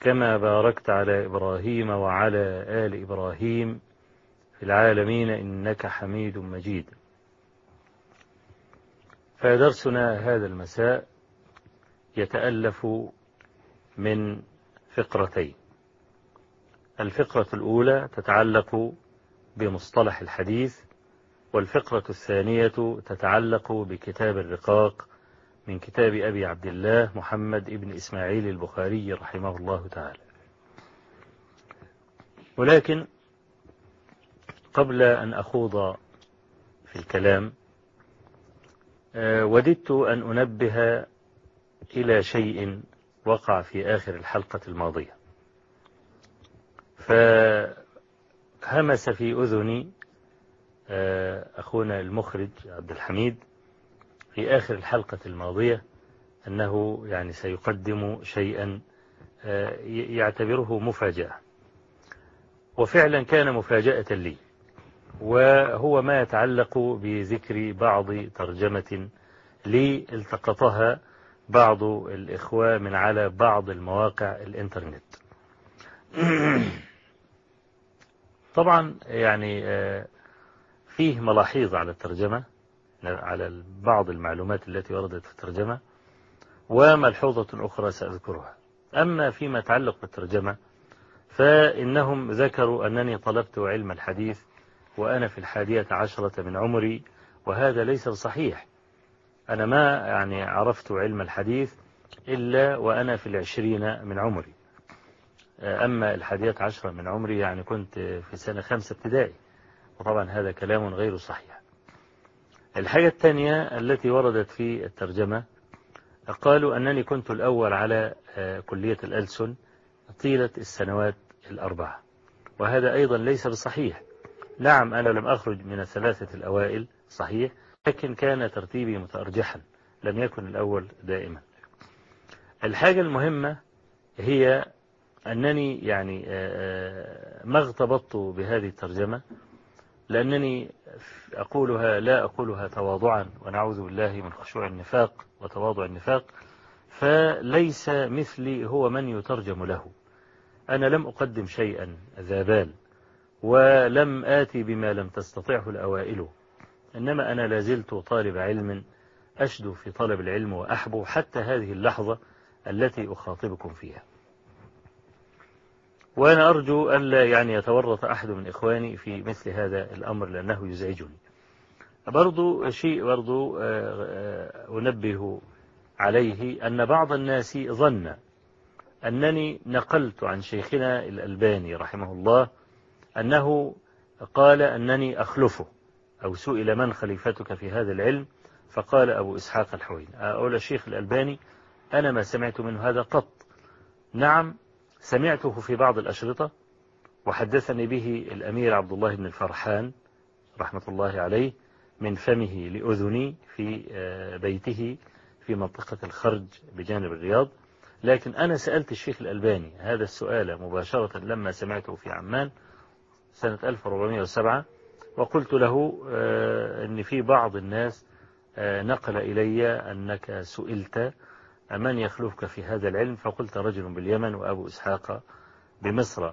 كما باركت على إبراهيم وعلى آل إبراهيم في العالمين إنك حميد مجيد. فدرسنا هذا المساء يتألف من فقرتين. الفقرة الأولى تتعلق بمصطلح الحديث والفقرة الثانية تتعلق بكتاب الرقاق من كتاب أبي عبد الله محمد ابن إسماعيل البخاري رحمه الله تعالى. ولكن قبل أن أخوض في الكلام وددت أن أنبه إلى شيء وقع في آخر الحلقة الماضية. فهمس في أذني أخونا المخرج عبد الحميد في آخر الحلقة الماضية أنه يعني سيقدم شيئا يعتبره مفاجأة. وفعلا كان مفاجأة لي. وهو ما يتعلق بذكر بعض ترجمة لي التقطها بعض الإخوة من على بعض المواقع الإنترنت. طبعا يعني فيه ملاحظ على الترجمة. على بعض المعلومات التي وردت في الترجمة وملحوظة أخرى سأذكرها. أما فيما يتعلق بالترجمة فإنهم ذكروا أنني طلبت علم الحديث وأنا في الحادية عشرة من عمري وهذا ليس صحيح. أنا ما يعني عرفت علم الحديث إلا وأنا في العشرين من عمري. أما الحادية عشرة من عمري يعني كنت في سنة خمسة ابتدائي وطبعا هذا كلام غير صحيح. الحاجة الثانية التي وردت في الترجمة قالوا أنني كنت الأول على كلية الألسن طيلة السنوات الأربعة وهذا أيضا ليس بصحيح. نعم أنا لم أخرج من الثلاثة الأوائل صحيح لكن كان ترتيبي متأرجحا لم يكن الأول دائما. الحاجة المهمة هي أنني يعني ما اغتبطت بهذه الترجمة لأنني أقولها لا أقولها تواضعا ونعوذ بالله من خشوع النفاق وتواضع النفاق فليس مثلي هو من يترجم له. أنا لم أقدم شيئا ذا بال ولم آتي بما لم تستطعه الأوائل إنما أنا لازلت طالب علم أشدو في طلب العلم وأحبو حتى هذه اللحظة التي أخاطبكم فيها. وأنا أرجو ألا يعني يتورط أحد من إخواني في مثل هذا الأمر لأنه يزعجني. برضو شيء برضو أنبه عليه أن بعض الناس ظن أنني نقلت عن شيخنا الألباني رحمه الله أنه قال أنني أخلفه أو سئل من خليفتك في هذا العلم؟ فقال أبو إسحاق الحوين أقول الشيخ الألباني أنا ما سمعت منه هذا قط. نعم سمعته في بعض الأشرطة وحدثني به الأمير عبد الله بن الفرحان رحمة الله عليه من فمه لأذني في بيته في منطقة الخرج بجانب الرياض. لكن أنا سألت الشيخ الألباني هذا السؤال مباشرة لما سمعته في عمان سنة 1407 وقلت له أن في بعض الناس نقل إلي أنك سئلت من يخلفك في هذا العلم؟ فقلت رجل باليمن وأبو إسحاق بمصر.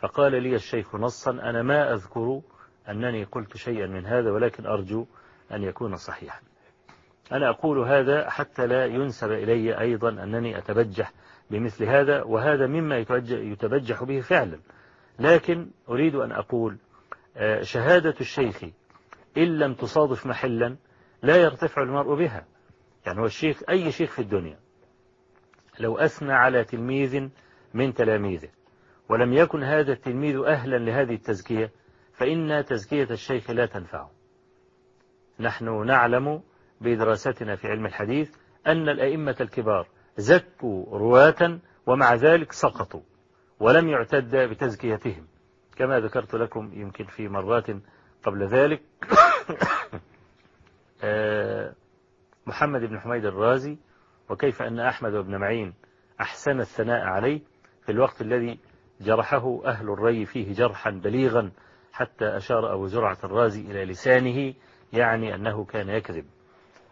فقال لي الشيخ نصا أنا ما أذكر أنني قلت شيئا من هذا ولكن أرجو أن يكون صحيحا. أنا أقول هذا حتى لا ينسب إلي أيضا أنني أتبجح بمثل هذا وهذا مما يتبجح به فعلا. لكن أريد أن أقول آه، شهادة الشيخ إن لم تصادف محلا لا يرتفع المرء بها. يعني هو الشيخ أي شيخ في الدنيا لو أثنى على تلميذ من تلاميذه. ولم يكن هذا التلميذ أهلا لهذه التزكية فإن تزكية الشيخ لا تنفعه نحن نعلم بدراستنا في علم الحديث أن الأئمة الكبار زكوا رواة ومع ذلك سقطوا ولم يعتد بتزكيتهم. كما ذكرت لكم يمكن في مرات قبل ذلك. آه، محمد بن حميد الرازي وكيف أن أحمد بن معين أحسن الثناء عليه في الوقت الذي جرحه أهل الري فيه جرحا بليغا حتى أشار أبو زرعة الرازي إلى لسانه يعني أنه كان يكذب.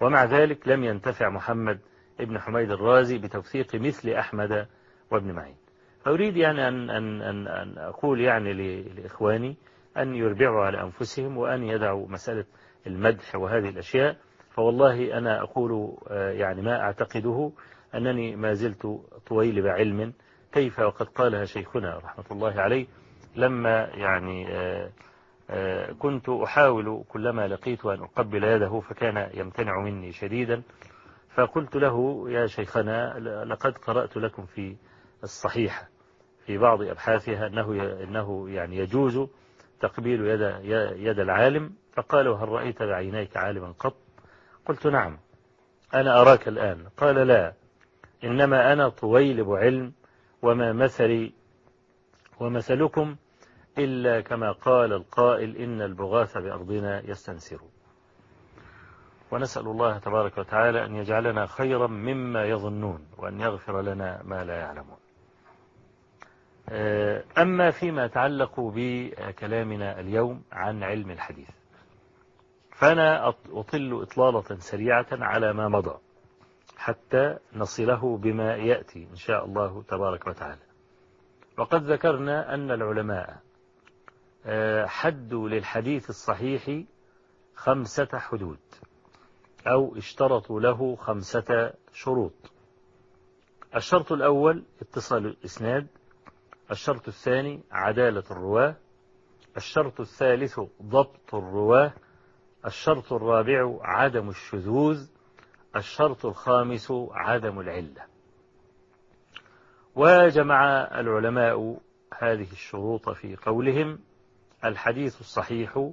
ومع ذلك لم ينتفع محمد ابن حميد الرازي بتوثيق مثل أحمد وابن معين. فأريد يعني أن, أن, أن, أن أقول يعني لإخواني أن يربعوا على أنفسهم وأن يدعوا مسألة المدح وهذه الأشياء. فوالله أنا أقول آه، يعني ما أعتقده أنني ما زلت طويل بعلم. كيف وقد قالها شيخنا رحمة الله عليه لما يعني آه، آه، كنت أحاول كلما لقيت أن أقبل يده فكان يمتنع مني شديدا. فقلت له يا شيخنا لقد قرأت لكم في الصحيحة في بعض أبحاثها أنه إنه يعني يجوز تقبيل يد يد العالم. فقال هل رأيت بعينيك عالما قط؟ قلت نعم. أنا أراك الآن. قال لا. إنما أنا طويلب علم وما مثلي ومثلكم إلا كما قال القائل إن البغاث بأرضنا يستنسر. ونسأل الله تبارك وتعالى أن يجعلنا خيرا مما يظنون وأن يغفر لنا ما لا يعلمون. أما فيما يتعلق بكلامنا اليوم عن علم الحديث. فأنا أطل إطلالة سريعة على ما مضى حتى نصله بما يأتي إن شاء الله تبارك وتعالى. وقد ذكرنا أن العلماء آه، حدوا للحديث الصحيح خمسة حدود أو اشترطوا له خمسة شروط. الشرط الأول اتصال الإسناد الشرط الثاني عدالة الرواة الشرط الثالث ضبط الرواة الشرط الرابع عدم الشذوذ الشرط الخامس عدم العلة. وجمع العلماء هذه الشروط في قولهم الحديث الصحيح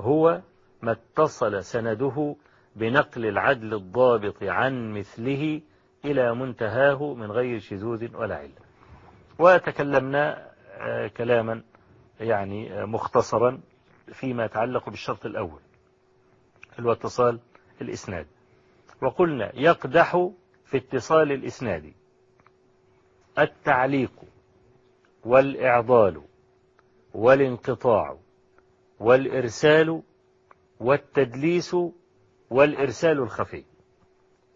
هو ما اتصل سنده بنقل العدل الضابط عن مثله إلى منتهاه من غير شذوذ ولا علة. وتكلمنا آه، كلاما يعني مختصرا فيما يتعلق بالشرط الأول. هو اتصال الإسناد. وقلنا يقدح في اتصال الإسناد التعليق والإعضال والانقطاع والإرسال والتدليس والإرسال الخفي.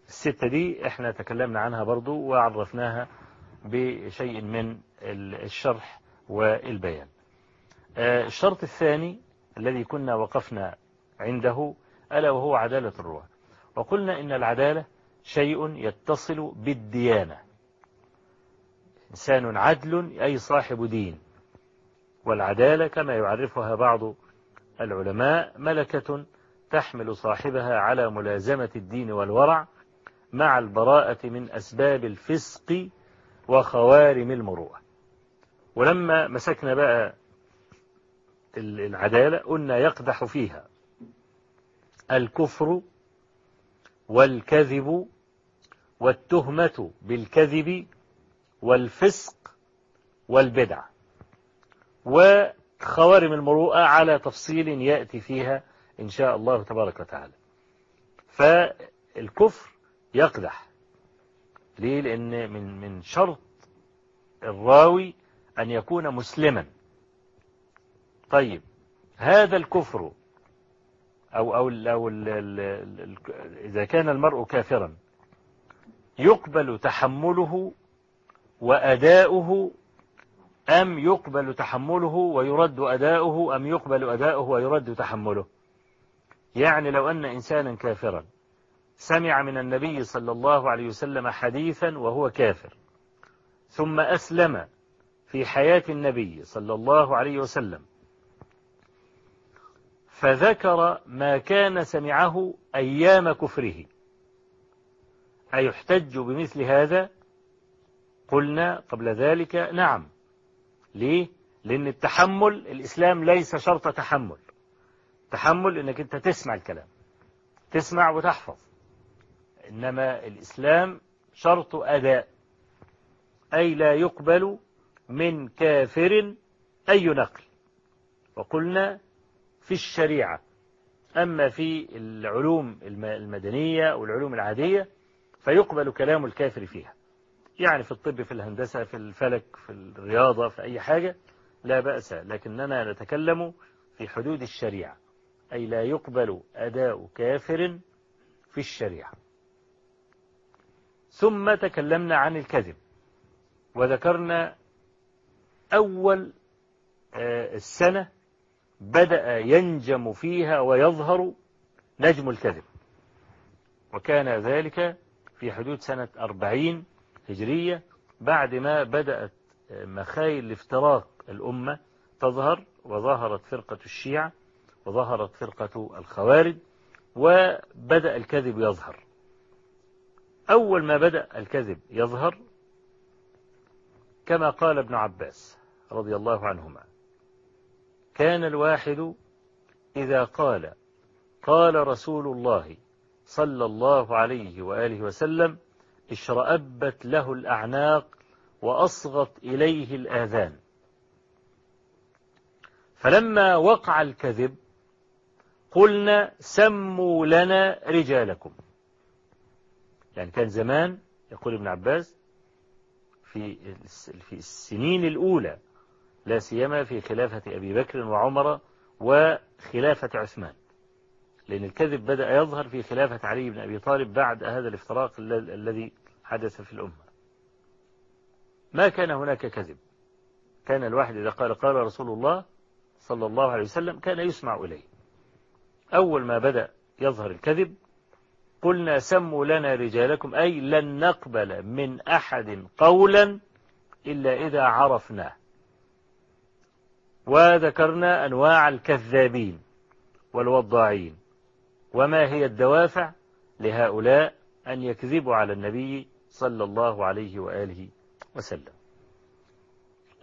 الستة دي إحنا تكلمنا عنها برضو وعرفناها بشيء من الشرح والبيان. آه، الشرط الثاني الذي كنا وقفنا عنده ألا وهو عدالة الرواة. وقلنا إن العدالة شيء يتصل بالديانة. إنسان عدل أي صاحب دين. والعدالة كما يعرفها بعض العلماء ملكة تحمل صاحبها على ملازمة الدين والورع مع البراءة من أسباب الفسق وخوارم المروءة. ولما مسكنا بقى العدالة قلنا يقدح فيها. الكفر والكذب والتهمة بالكذب والفسق والبدع. وخوارم المروءة على تفصيل يأتي فيها إن شاء الله تبارك وتعالى. فالكفر يقدح. ليه؟ لأن من من شرط الراوي أن يكون مسلما. طيب هذا الكفر أو, أو, أو إذا كان المرء كافرا يقبل تحمله وأداؤه أم يقبل تحمله ويرد أداؤه أم يقبل أداؤه ويرد تحمله؟ يعني لو أن إنسانا كافرا سمع من النبي صلى الله عليه وسلم حديثا وهو كافر ثم أسلم في حياة النبي صلى الله عليه وسلم فذكر ما كان سمعه أيام كفره. أيحتج بمثل هذا؟ قلنا قبل ذلك نعم. ليه؟ لأن التحمل الإسلام ليس شرط تحمل. تحمل أنك أنت تسمع الكلام تسمع وتحفظ. إنما الإسلام شرط أداء. أي لا يقبل من كافر أي نقل. وقلنا في الشريعة. أما في العلوم المدنية والعلوم العادية فيقبل كلام الكافر فيها. يعني في الطب في الهندسة في الفلك في الرياضة في أي حاجة لا بأس. لكننا نتكلم في حدود الشريعة. أي لا يقبل أداء كافر في الشريعة. ثم تكلمنا عن الكذب. وذكرنا أول آه، السنة بدأ ينجم فيها ويظهر نجم الكذب. وكان ذلك في حدود سنة أربعين هجرية بعد ما بدأت مخايل الافتراق الأمة تظهر وظهرت فرقة الشيعة وظهرت فرقة الخوارج وبدأ الكذب يظهر. أول ما بدأ الكذب يظهر كما قال ابن عباس رضي الله عنهما كان الواحد إذا قال قال رسول الله صلى الله عليه وآله وسلم اشرأبت له الأعناق وأصغت إليه الآذان. فلما وقع الكذب قلنا سموا لنا رجالكم. يعني كان زمان يقول ابن عباس في في السنين الأولى لا سيما في خلافة أبي بكر وعمر وخلافة عثمان. لأن الكذب بدأ يظهر في خلافة علي بن أبي طالب بعد هذا الافتراق الذي حدث في الأمة. ما كان هناك كذب. كان الواحد إذا قال قال رسول الله صلى الله عليه وسلم كان يسمع إليه. أول ما بدأ يظهر الكذب قلنا سموا لنا رجالكم أي لن نقبل من أحد قولا إلا إذا عرفناه. وذكرنا أنواع الكذابين والوضاعين وما هي الدوافع لهؤلاء أن يكذبوا على النبي صلى الله عليه وآله وسلم.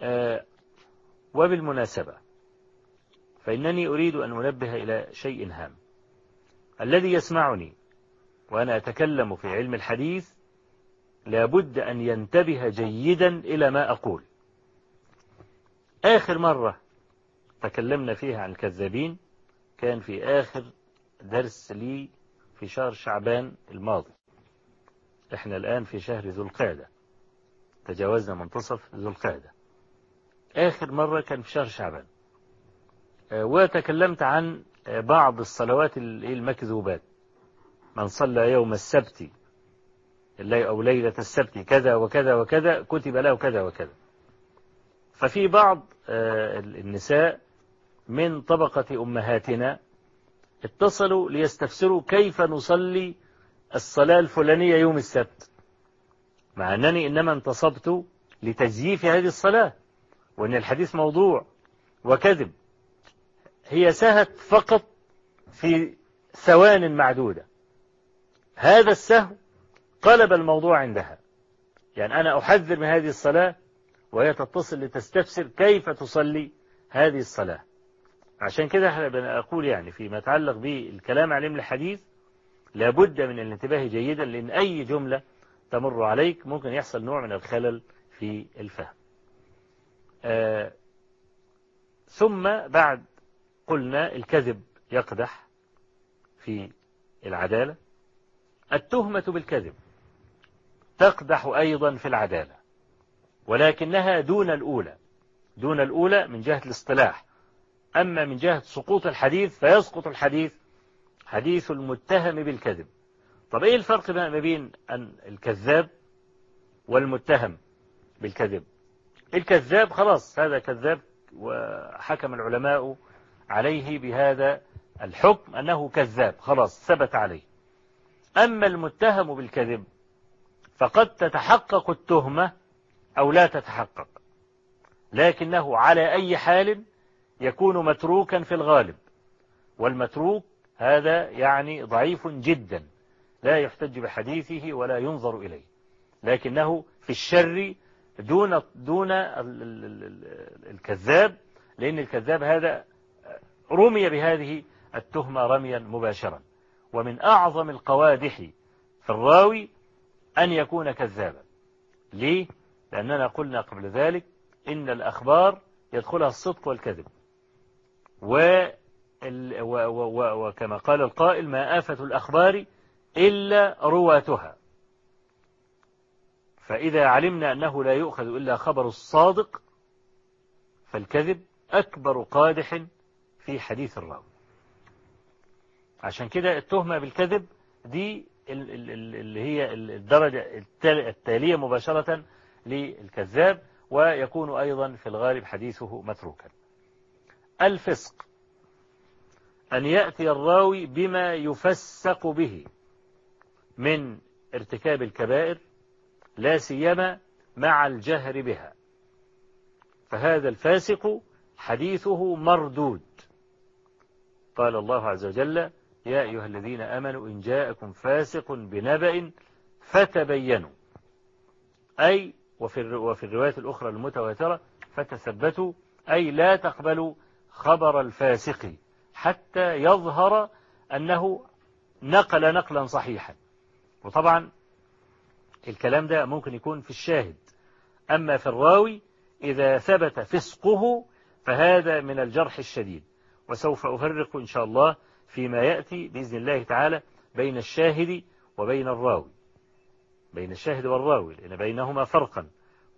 آه وبالمناسبة فإنني أريد أن أنبه إلى شيء هام. الذي يسمعني وأنا أتكلم في علم الحديث لابد أن ينتبه جيدا إلى ما أقول. آخر مرة تكلمنا فيها عن الكذابين كان في آخر درس لي في شهر شعبان الماضي. إحنا الآن في شهر ذو القعدة. تجاوزنا منتصف ذو القعدة. آخر مرة كان في شهر شعبان. آه، وتكلمت عن آه، بعض الصلوات المكذوبات. من صلى يوم السبت أو ليلة السبت كذا وكذا وكذا كتب له كذا وكذا. ففي بعض آه، النساء من طبقة أمهاتنا اتصلوا ليستفسروا كيف نصلي الصلاة الفلانية يوم السبت. مع أنني إنما انتصبت لتزييف هذه الصلاة وأن الحديث موضوع وكذب. هي سهت فقط في ثوان معدودة. هذا السهو قلب الموضوع عندها. يعني أنا أحذر من هذه الصلاة وهي تتصل لتستفسر كيف تصلي هذه الصلاة. عشان كده إحنا أقول يعني فيما يتعلق بالكلام عن علم الحديث لابد من الانتباه جيدا لأن أي جملة تمر عليك ممكن يحصل نوع من الخلل في الفهم. آه ثم بعد قلنا الكذب يقدح في العدالة. التهمة بالكذب تقدح أيضا في العدالة ولكنها دون الأولى. دون الأولى من جهة الاصطلاح. أما من جهة سقوط الحديث فيسقط الحديث حديث المتهم بالكذب. طب إيه الفرق ما بين الكذاب والمتهم بالكذب؟ الكذاب خلاص هذا كذاب وحكم العلماء عليه بهذا الحكم أنه كذاب خلاص ثبت عليه. أما المتهم بالكذب فقد تتحقق التهمة أو لا تتحقق لكنه على أي حال يكون متروكا في الغالب. والمتروك هذا يعني ضعيف جدا لا يحتج بحديثه ولا ينظر إليه. لكنه في الشر دون دون الكذاب لأن الكذاب هذا رمي بهذه التهمة رميا مباشرا. ومن أعظم القوادح في الراوي أن يكون كذابا. ليه؟ لأننا قلنا قبل ذلك إن الأخبار يدخلها الصدق والكذب. و وكما قال القائل ما آفة الأخبار إلا رواتها. فإذا علمنا أنه لا يؤخذ إلا خبر الصادق فالكذب أكبر قادح في حديث الراوي. عشان كده التهمة بالكذب دي اللي هي الدرجة التالية مباشرة للكذاب ويكون أيضا في الغالب حديثه متروكا. الفسق أن يأتي الراوي بما يفسق به من ارتكاب الكبائر لا سيما مع الجهر بها. فهذا الفاسق حديثه مردود. قال الله عز وجل يا أيها الذين أمنوا إن جاءكم فاسق بنبأ فتبينوا. أي وفي وفي الروايات الأخرى المتواترة فتثبتوا أي لا تقبلوا خبر الفاسق حتى يظهر أنه نقل نقلا صحيحا. وطبعا الكلام ده ممكن يكون في الشاهد. أما في الراوي إذا ثبت فسقه فهذا من الجرح الشديد. وسوف أفرق إن شاء الله فيما يأتي بإذن الله تعالى بين الشاهد وبين الراوي. بين الشاهد والراوي لأن بينهما فرقا.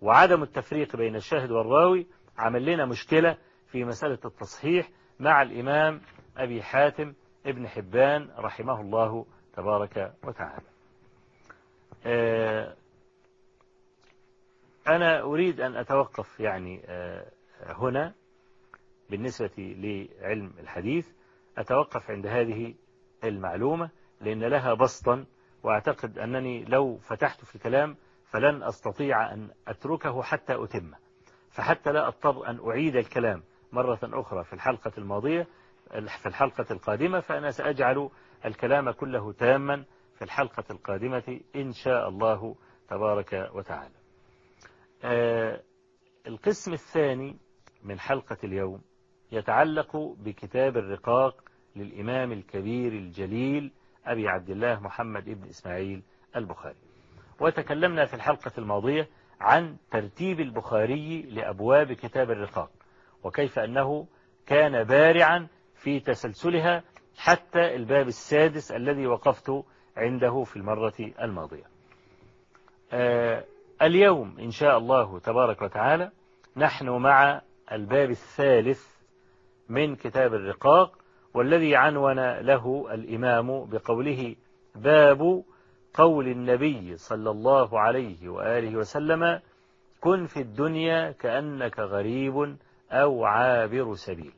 وعدم التفريق بين الشاهد والراوي عمل لنا مشكلة في مسألة التصحيح مع الإمام أبي حاتم ابن حبان رحمه الله تبارك وتعالى. آه، أنا أريد أن أتوقف يعني آه، هنا بالنسبة لعلم الحديث. أتوقف عند هذه المعلومة لأن لها بسطا وأعتقد أنني لو فتحت في الكلام فلن أستطيع أن أتركه حتى أتمه. فحتى لا أضطر أن أعيد الكلام مرة أخرى في الحلقة الماضية في الحلقة القادمة فأنا سأجعل الكلام كله تاما في الحلقة القادمة إن شاء الله تبارك وتعالى. آه، القسم الثاني من حلقة اليوم يتعلق بكتاب الرقاق للإمام الكبير الجليل أبي عبد الله محمد ابن إسماعيل البخاري. وتكلمنا في الحلقة الماضية عن ترتيب البخاري لأبواب كتاب الرقاق. وكيف أنه كان بارعا في تسلسلها حتى الباب السادس الذي وقفت عنده في المرة الماضية. آه اليوم إن شاء الله تبارك وتعالى نحن مع الباب الثالث من كتاب الرقاق والذي عنون له الإمام بقوله باب قول النبي صلى الله عليه وآله وسلم كن في الدنيا كأنك غريب أو عابر سبيل.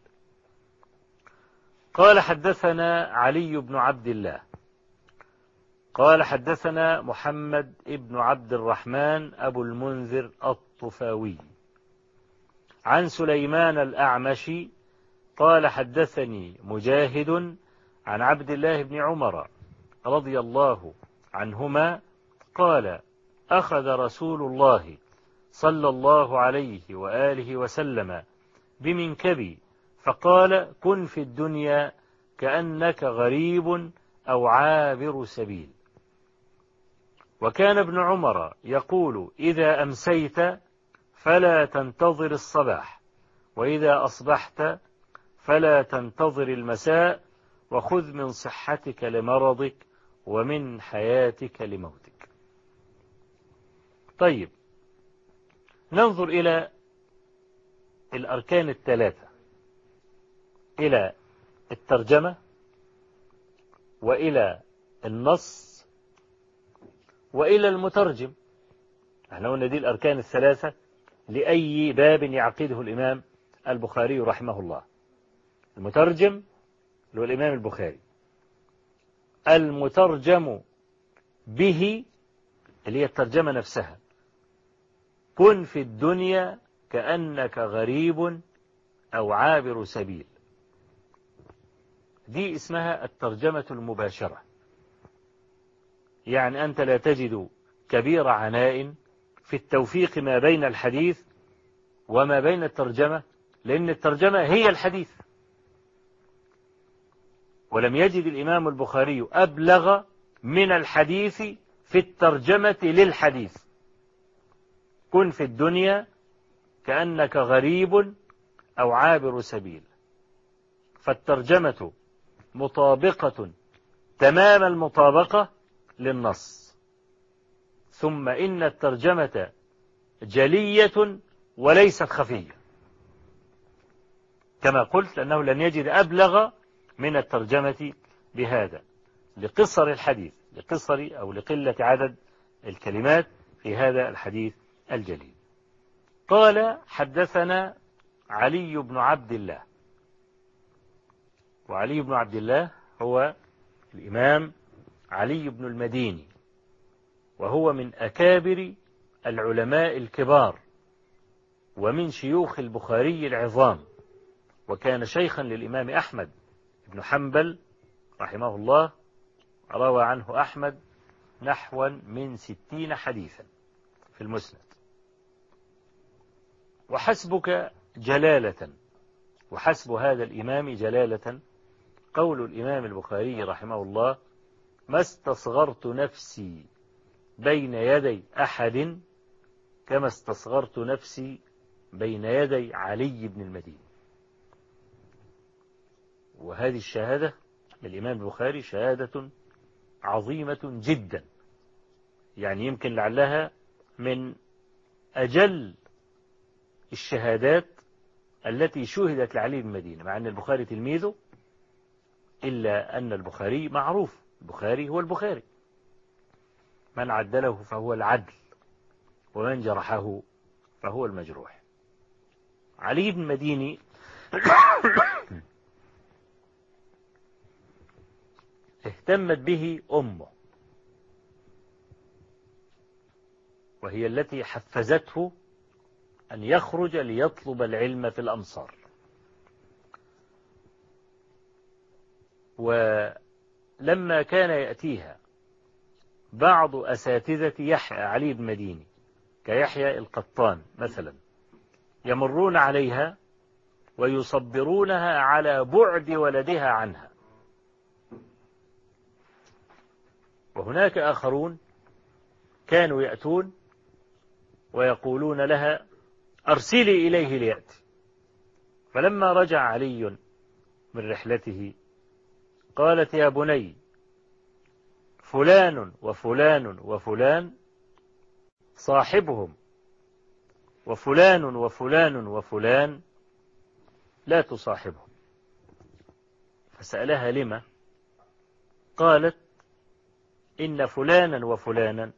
قال حدثنا علي بن عبد الله. قال حدثنا محمد ابن عبد الرحمن أبو المنذر الطفاوي. عن سليمان الأعمشي قال حدثني مجاهد عن عبد الله بن عمر رضي الله عنهما قال أخذ رسول الله صلى الله عليه وآله وسلم بمنكبي. فقال كن في الدنيا كأنك غريب أو عابر سبيل. وكان ابن عمر يقول إذا أمسيت فلا تنتظر الصباح وإذا أصبحت فلا تنتظر المساء وخذ من صحتك لمرضك ومن حياتك لموتك. طيب ننظر إلى الأركان الثلاثة. إلى الترجمة وإلى النص وإلى المترجم. إحنا قلنا دي الأركان الثلاثة لأي باب يعقده الإمام البخاري رحمه الله. المترجم هو الإمام البخاري. المترجم به اللي هي الترجمة نفسها. كن في الدنيا كأنك غريب أو عابر سبيل. دي اسمها الترجمة المباشرة. يعني أنت لا تجد كبير عناء في التوفيق ما بين الحديث وما بين الترجمة لأن الترجمة هي الحديث. ولم يجد الإمام البخاري أبلغ من الحديث في الترجمة للحديث. كن في الدنيا كأنك غريب أو عابر سبيل. فالترجمة مطابقة تمام المطابقة للنص. ثم إن الترجمة جلية وليست خفية. كما قلت أنه لن يجد أبلغ من الترجمة بهذا لقصر الحديث لقصر أو لقلة عدد الكلمات في هذا الحديث الجليل. قال حدثنا علي بن عبد الله. وعلي بن عبد الله هو الإمام علي بن المديني وهو من أكابر العلماء الكبار ومن شيوخ البخاري العظام وكان شيخا للإمام أحمد بن حنبل رحمه الله روى عنه أحمد نحوا من ستين حديثا في المسند. وحسبك جلالة وحسب هذا الإمام جلالة. قول الإمام البخاري رحمه الله ما استصغرت نفسي بين يدي أحد كما استصغرت نفسي بين يدي علي بن المدينة وهذه الشهادة للإمام البخاري شهادة عظيمة جدا. يعني يمكن لعلها من أجل الشهادات التي شهدت لعلي بن المدينة مع أن البخاري تلميذه إلا أن البخاري معروف البخاري هو البخاري. من عدله فهو العدل ومن جرحه فهو المجروح. علي بن مديني اهتمت به أمه وهي التي حفزته أن يخرج ليطلب العلم في الأمصار. ولما كان يأتيها بعض أساتذة يحيى علي بن مديني كيحيى القطان مثلا يمرون عليها ويصبرونها على بعد ولدها عنها. وهناك آخرون كانوا يأتون ويقولون لها أرسلي إليه ليأتي. فلما رجع علي من رحلته قالت يا بني فلان وفلان وفلان صاحبهم وفلان وفلان وفلان لا تصاحبهم. فسألها لما؟ قالت إن فلانا وفلانا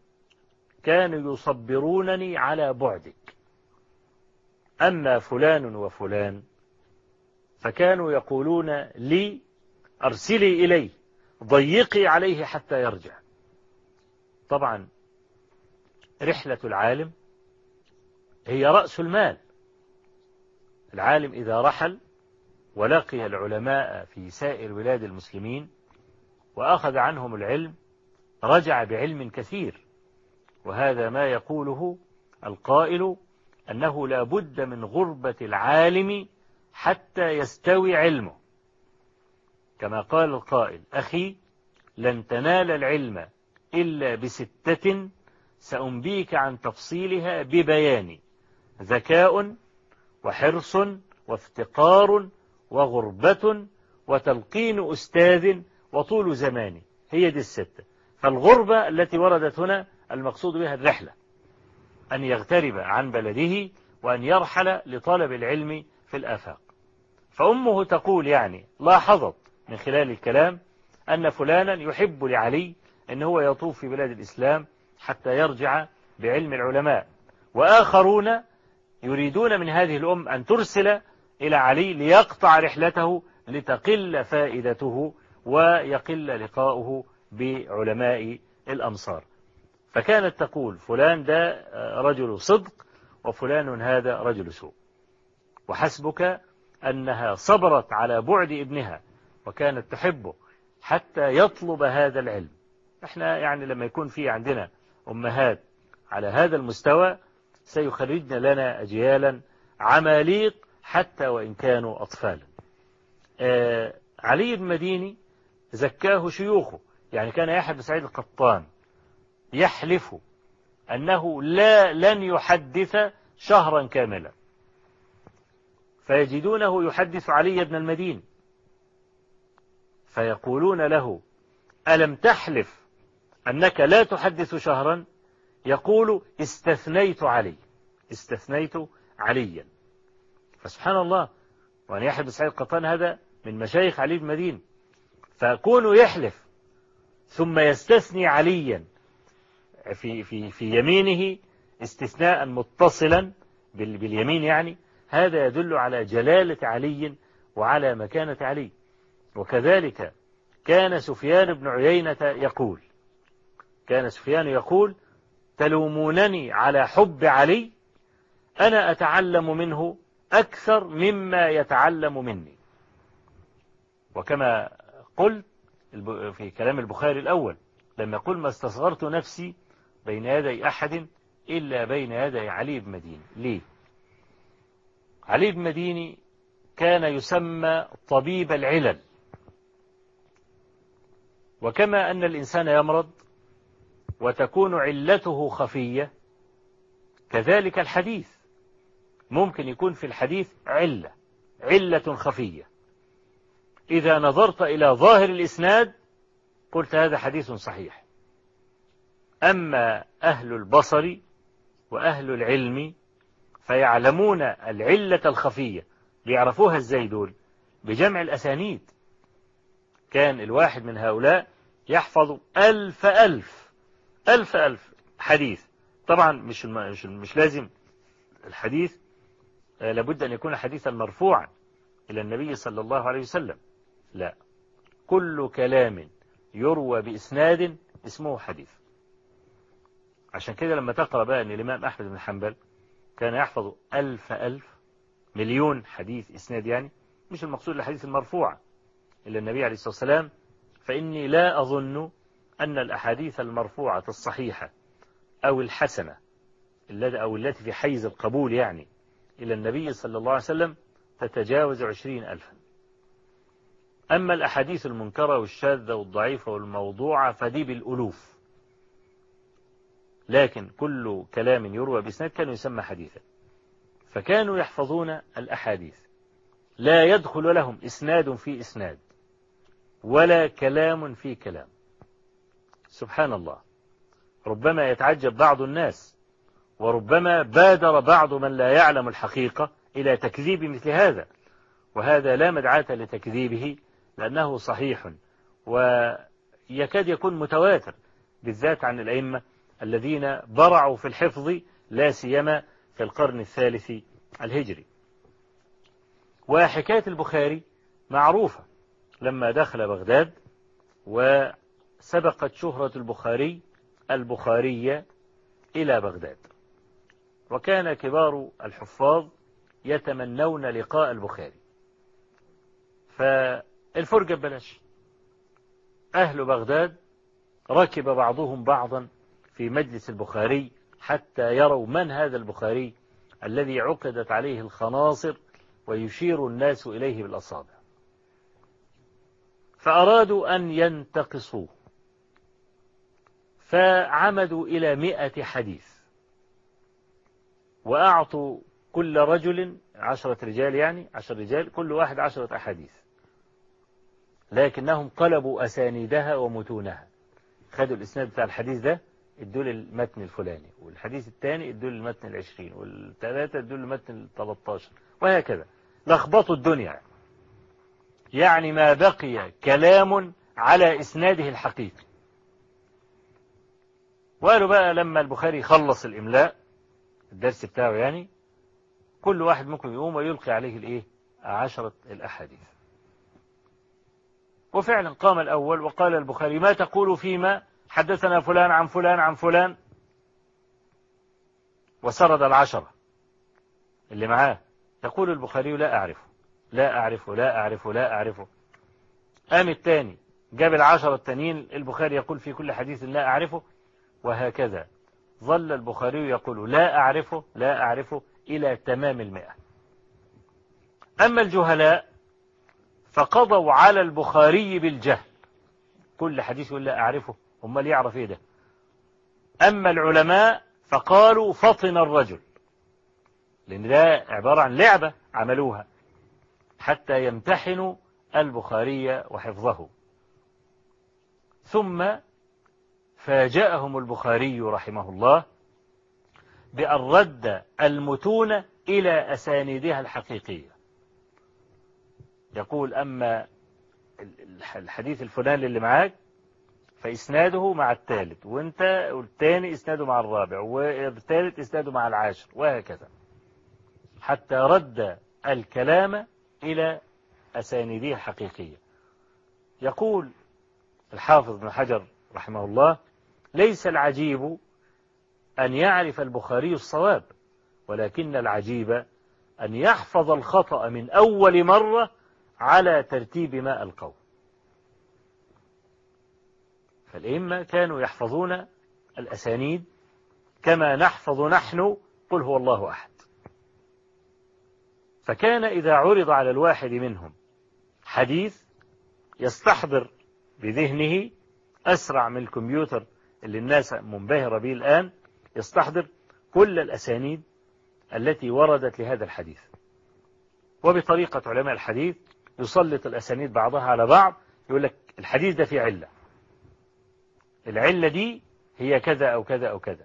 كانوا يصبرونني على بعدك. أما فلان وفلان فكانوا يقولون لي أرسلي إليه ضيقي عليه حتى يرجع. طبعا رحلة العالم هي رأس المال. العالم إذا رحل ولقي العلماء في سائر بلاد المسلمين وأخذ عنهم العلم رجع بعلم كثير وهذا ما يقوله القائل أنه لا بد من غربة العالم حتى يستوي علمه. كما قال القائل أخي لن تنال العلم إلا بستة سأنبيك عن تفصيلها ببيان ذكاء وحرص وافتقار وغربة وتلقين أستاذ وطول زمان. هي دي الستة. فالغربة التي وردت هنا المقصود بها الرحلة. أن يغترب عن بلده وأن يرحل لطلب العلم في الآفاق. فأمه تقول يعني لاحظت من خلال الكلام أن فلانا يحب لعلي أن هو يطوف في بلاد الإسلام حتى يرجع بعلم العلماء. وآخرون يريدون من هذه الأم أن ترسل إلى علي ليقطع رحلته لتقل فائدته ويقل لقاؤه بعلماء الأمصار فكانت تقول فلان ده رجل صدق وفلان هذا رجل سوء. وحسبك أنها صبرت على بعد ابنها وكانت تحبه حتى يطلب هذا العلم. إحنا يعني لما يكون في عندنا أمهات على هذا المستوى سيخرجن لنا أجيالا عماليق حتى وإن كانوا أطفالا. آه علي بن مديني زكاه شيوخه يعني كان يحيى بن سعيد القطان. يحلف أنه لا لن يحدث شهرا كاملا. فيجدونه يحدث علي بن المدين. فيقولون له ألم تحلف أنك لا تحدث شهرا؟ يقول استثنيت علي. استثنيت عليا. فسبحان الله وأن يحيى سعيد قطان هذا من مشايخ علي بن مدين فكونه يحلف ثم يستثني عليا. في في في يمينه استثناء متصلا باليمين يعني. هذا يدل على جلالة علي وعلى مكانة علي. وكذلك كان سفيان بن عيينة يقول كان سفيان يقول تلومونني على حب علي أنا أتعلم منه أكثر مما يتعلم مني. وكما قلت في كلام البخاري الأول لما يقول ما استصغرت نفسي بين يدي أحد إلا بين يدي علي بن مديني ليه؟ علي بن مديني كان يسمى طبيب العلل. وكما أن الإنسان يمرض وتكون علته خفية كذلك الحديث. ممكن يكون في الحديث علة علة خفية. إذا نظرت إلى ظاهر الإسناد قلت هذا حديث صحيح. أما أهل البصر وأهل العلم فيعلمون العلة الخفية بيعرفوها إزاي دول؟ بجمع الأسانيد. كان الواحد من هؤلاء يحفظ ألف ألف ألف ألف حديث. طبعا مش مش, مش لازم الحديث لابد أن يكون حديثا مرفوعا إلى النبي صلى الله عليه وسلم. لا كل كلام يروى بإسناد اسمه حديث. عشان كده لما تقرأ بقى أن الإمام أحمد بن حنبل كان يحفظ ألف ألف مليون حديث إسناد يعني مش المقصود الحديث المرفوع إلى النبي عليه الصلاة والسلام فإني لا أظن أن الأحاديث المرفوعة الصحيحة أو الحسنة أو التي في حيز القبول يعني إلى النبي صلى الله عليه وسلم تتجاوز عشرين ألفا. أما الأحاديث المنكرة والشاذة والضعيفة والموضوعة فدي بالألوف. لكن كل كلام يروى بإسناد كان يسمى حديثا. فكانوا يحفظون الأحاديث. لا يدخل لهم إسناد في إسناد ولا كلام في كلام. سبحان الله. ربما يتعجب بعض الناس وربما بادر بعض من لا يعلم الحقيقة إلى تكذيب مثل هذا. وهذا لا مدعاة لتكذيبه لأنه صحيح ويكاد يكون متواتر بالذات عن الأئمة الذين برعوا في الحفظ لا سيما في القرن الثالث الهجري. وحكاية البخاري معروفة. لما دخل بغداد وسبقت شهرة البخاري البخارية إلى بغداد. وكان كبار الحفاظ يتمنون لقاء البخاري. فالفرجة ببلاش أهل بغداد ركب بعضهم بعضا في مجلس البخاري حتى يروا من هذا البخاري الذي عقدت عليه الخناصر ويشير الناس إليه بالأصابع. فأرادوا أن ينتقصوه. فعمدوا إلى مئة حديث. وأعطوا كل رجل عشرة رجال يعني عشر رجال كل واحد عشرة أحاديث. لكنهم قلبوا أسانيدها ومتونها. خدوا الإسناد بتاع الحديث ده ادوا المتن الفلاني والحديث الثاني ادوا المتن العشرين والثلاثة ادوا المتن الثلاثة وهكذا. لخبطوا الدنيا. يعني ما بقي كلام على إسناده الحقيقي. وقالوا بقى لما البخاري خلص الإملاء الدرس بتاعه يعني كل واحد ممكن يقوم ويلقي عليه الإيه؟ عشرة الأحاديث. وفعلا قام الأول وقال البخاري ما تقول فيما حدثنا فلان عن فلان عن فلان. وسرد العشرة. اللي معاه. يقول البخاري لا أعرفه. لا أعرفه لا أعرفه لا أعرفه. قام الثاني. جاب العشرة التانيين. البخاري يقول في كل حديث لا أعرفه. وهكذا. ظل البخاري يقول لا أعرفه لا أعرفه إلى تمام المئة. أما الجهلاء فقضوا على البخاري بالجهل. كل حديث لا أعرفه. امال يعرف إيه ده؟ أما العلماء فقالوا فطن الرجل. لأن ده عبارة عن لعبة عملوها. حتى يمتحنوا البخاري وحفظه. ثم فاجأهم البخاري رحمه الله بأن رد المتون إلى أسانيدها الحقيقية. يقول أما الحديث الفلاني اللي معاك فإسناده مع الثالث وأنت والثاني إسناده مع الرابع والثالث إسناده مع العاشر وهكذا. حتى رد الكلام إلى أسانيده الحقيقية. يقول الحافظ بن حجر رحمه الله ليس العجيب أن يعرف البخاري الصواب ولكن العجيب أن يحفظ الخطأ من أول مرة على ترتيب ما القول. فالإمة كانوا يحفظون الأسانيد كما نحفظ نحن قل هو الله أحد. فكان إذا عرض على الواحد منهم حديث يستحضر بذهنه أسرع من الكمبيوتر اللي الناس منبهرة به الآن يستحضر كل الأسانيد التي وردت لهذا الحديث. وبطريقة علماء الحديث يسلط الأسانيد بعضها على بعض يقول لك الحديث ده فيه علة. العلة دي هي كذا أو كذا أو كذا.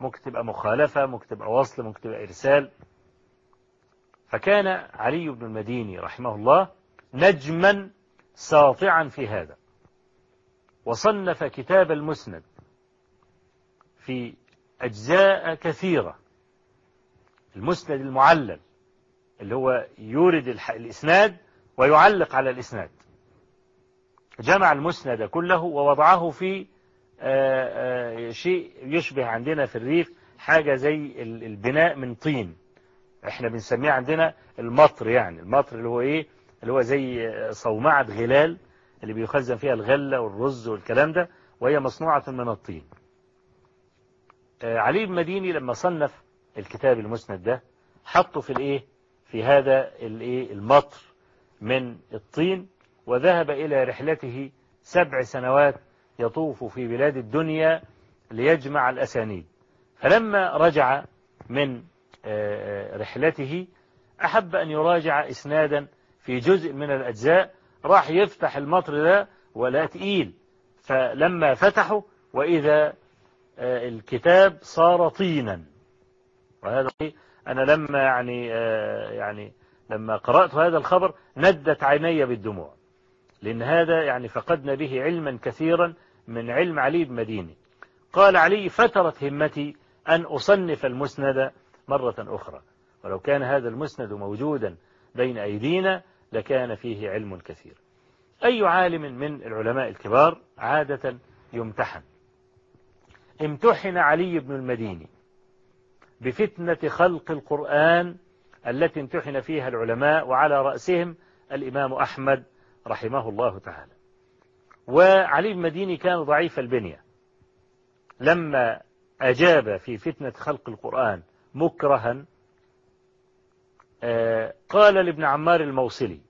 ممكن تبقى مخالفة ممكن تبقى وصل ممكن تبقى إرسال. فكان علي بن المديني رحمه الله نجما ساطعا في هذا. وصنف كتاب المسند في أجزاء كثيرة. المسند المعلل اللي هو يورد الإسناد ويعلق على الإسناد. جمع المسند كله ووضعه في شيء يشبه عندنا في الريف حاجة زي البناء من طين. إحنا بنسميه عندنا المطر يعني. المطر اللي هو إيه؟ اللي هو زي صومعة غلال اللي بيخزن فيها الغلة والرز والكلام ده وهي مصنوعة من الطين. علي بن مديني لما صنف الكتاب المسند ده حطه في الإيه؟ في هذا الإيه؟ المطر من الطين وذهب إلى رحلته سبع سنوات يطوف في بلاد الدنيا ليجمع الأسانيد. فلما رجع من رحلته أحب أن يراجع إسنادا في جزء من الأجزاء راح يفتح المطر ده ولا تقيل. فلما فتحه وإذا الكتاب صار طينا. وهذا أنا لما يعني يعني لما قرأت هذا الخبر ندت عيني بالدموع. لأن هذا يعني فقدنا به علما كثيرا من علم علي بن مديني قال علي فترت همتي أن أصنف المسند مرة أخرى. ولو كان هذا المسند موجودا بين أيدينا لكان فيه علم كثير. أي عالم من العلماء الكبار عادة يمتحن. امتحن علي بن المديني بفتنة خلق القرآن التي امتحن فيها العلماء وعلى رأسهم الإمام أحمد رحمه الله تعالى. وعلي المديني كان ضعيف البنية. لما أجاب في فتنة خلق القرآن مكرها قال لابن عمار الموصلي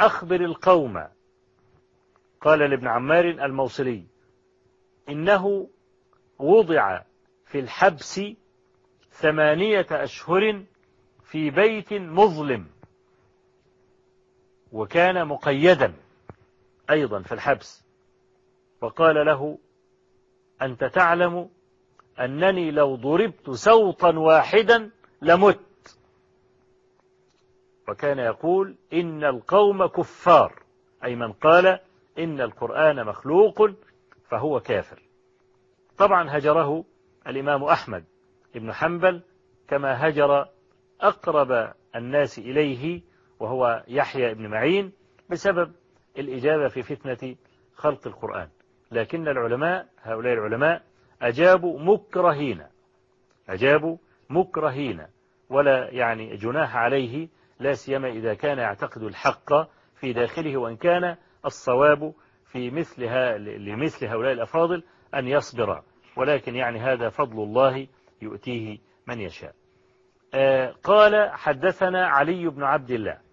أخبر القوم قال لابن عمار الموصلي إنه وضع في الحبس ثمانية أشهر في بيت مظلم. وكان مقيدا أيضا في الحبس. وقال له أنت تعلم أنني لو ضربت سوطا واحدا لمت. وكان يقول إن القوم كفار. أي من قال إن القرآن مخلوق فهو كافر. طبعا هجره الإمام أحمد بن حنبل كما هجر أقرب الناس إليه وهو يحيى بن معين بسبب الإجابة في فتنة خلق القرآن. لكن العلماء هؤلاء العلماء أجابوا مكرهين. أجابوا مكرهين. ولا يعني جناح عليه لا سيما إذا كان يعتقد الحق في داخله وإن كان الصواب في مثلها لمثل هؤلاء الأفاضل أن يصبر. ولكن يعني هذا فضل الله يؤتيه من يشاء. آه، قال حدثنا علي بن عبد الله.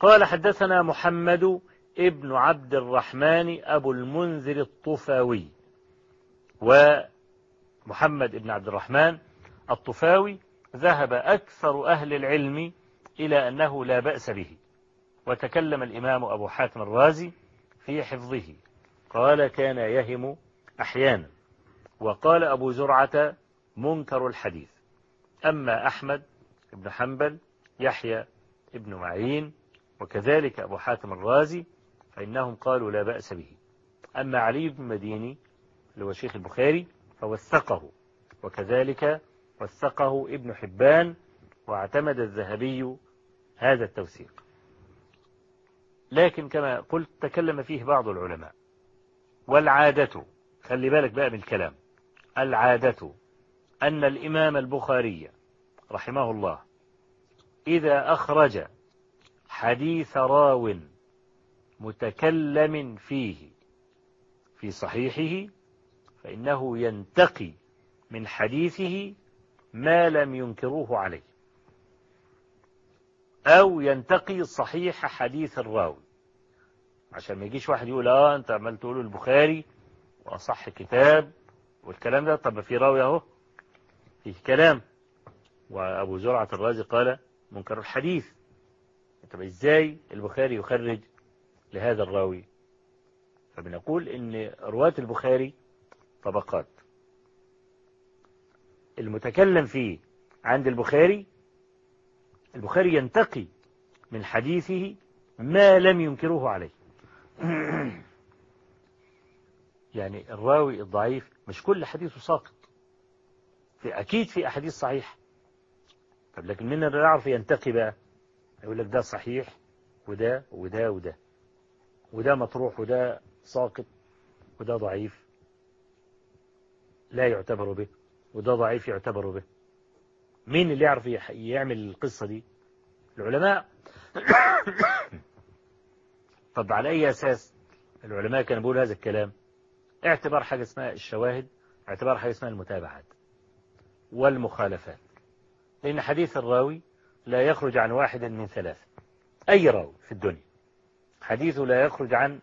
قال حدثنا محمد ابن عبد الرحمن أبو المنذر الطفاوي ومحمد ابن عبد الرحمن الطفاوي ذهب أكثر أهل العلم إلى أنه لا بأس به. وتكلم الإمام أبو حاتم الرازي في حفظه. قال كان يهم أحيانا. وقال أبو زرعة منكر الحديث. أما أحمد بن حنبل يحيى ابن معين وكذلك أبو حاتم الرازي فإنهم قالوا لا بأس به. أما علي بن مديني اللي هو شيخ البخاري فوثقه وكذلك وثقه ابن حبان واعتمد الذهبي هذا التوثيق. لكن كما قلت تكلم فيه بعض العلماء والعادة خلي بالك بقى من الكلام العادة أن الإمام البخاري رحمه الله إذا أخرج حديث راو متكلم فيه. في صحيحه فإنه ينتقي من حديثه ما لم ينكروه عليه. أو ينتقي صحيح حديث الراوي عشان ما يجيش واحد يقول آه أنت عمال تقول البخاري وأصح كتاب والكلام ده. طب في راوي أهو فيه كلام. وأبو زرعة الرازي قال منكر الحديث. طب إزاي البخاري يخرج لهذا الراوي؟ فبنقول إن رواة البخاري طبقات. المتكلم فيه عند البخاري البخاري ينتقي من حديثه ما لم ينكروه عليه. يعني الراوي الضعيف مش كل حديثه ساقط. في أكيد في أحاديث صحيح طب لكن من اللي يعرف ينتقي بقى؟ يقول لك ده صحيح وده وده وده. وده مطروح وده ساقط وده ضعيف. لا يعتبر به وده ضعيف يعتبر به. مين اللي يعرف يعمل القصة دي؟ العلماء. طب على أي أساس العلماء كانوا بيقولوا هذا الكلام؟ اعتبار حاجة اسمها الشواهد اعتبار حاجة اسمها المتابعات والمخالفات. لأن حديث الراوي لا يخرج عن واحد من ثلاثة أي راوي في الدنيا؟ حديثه لا يخرج عن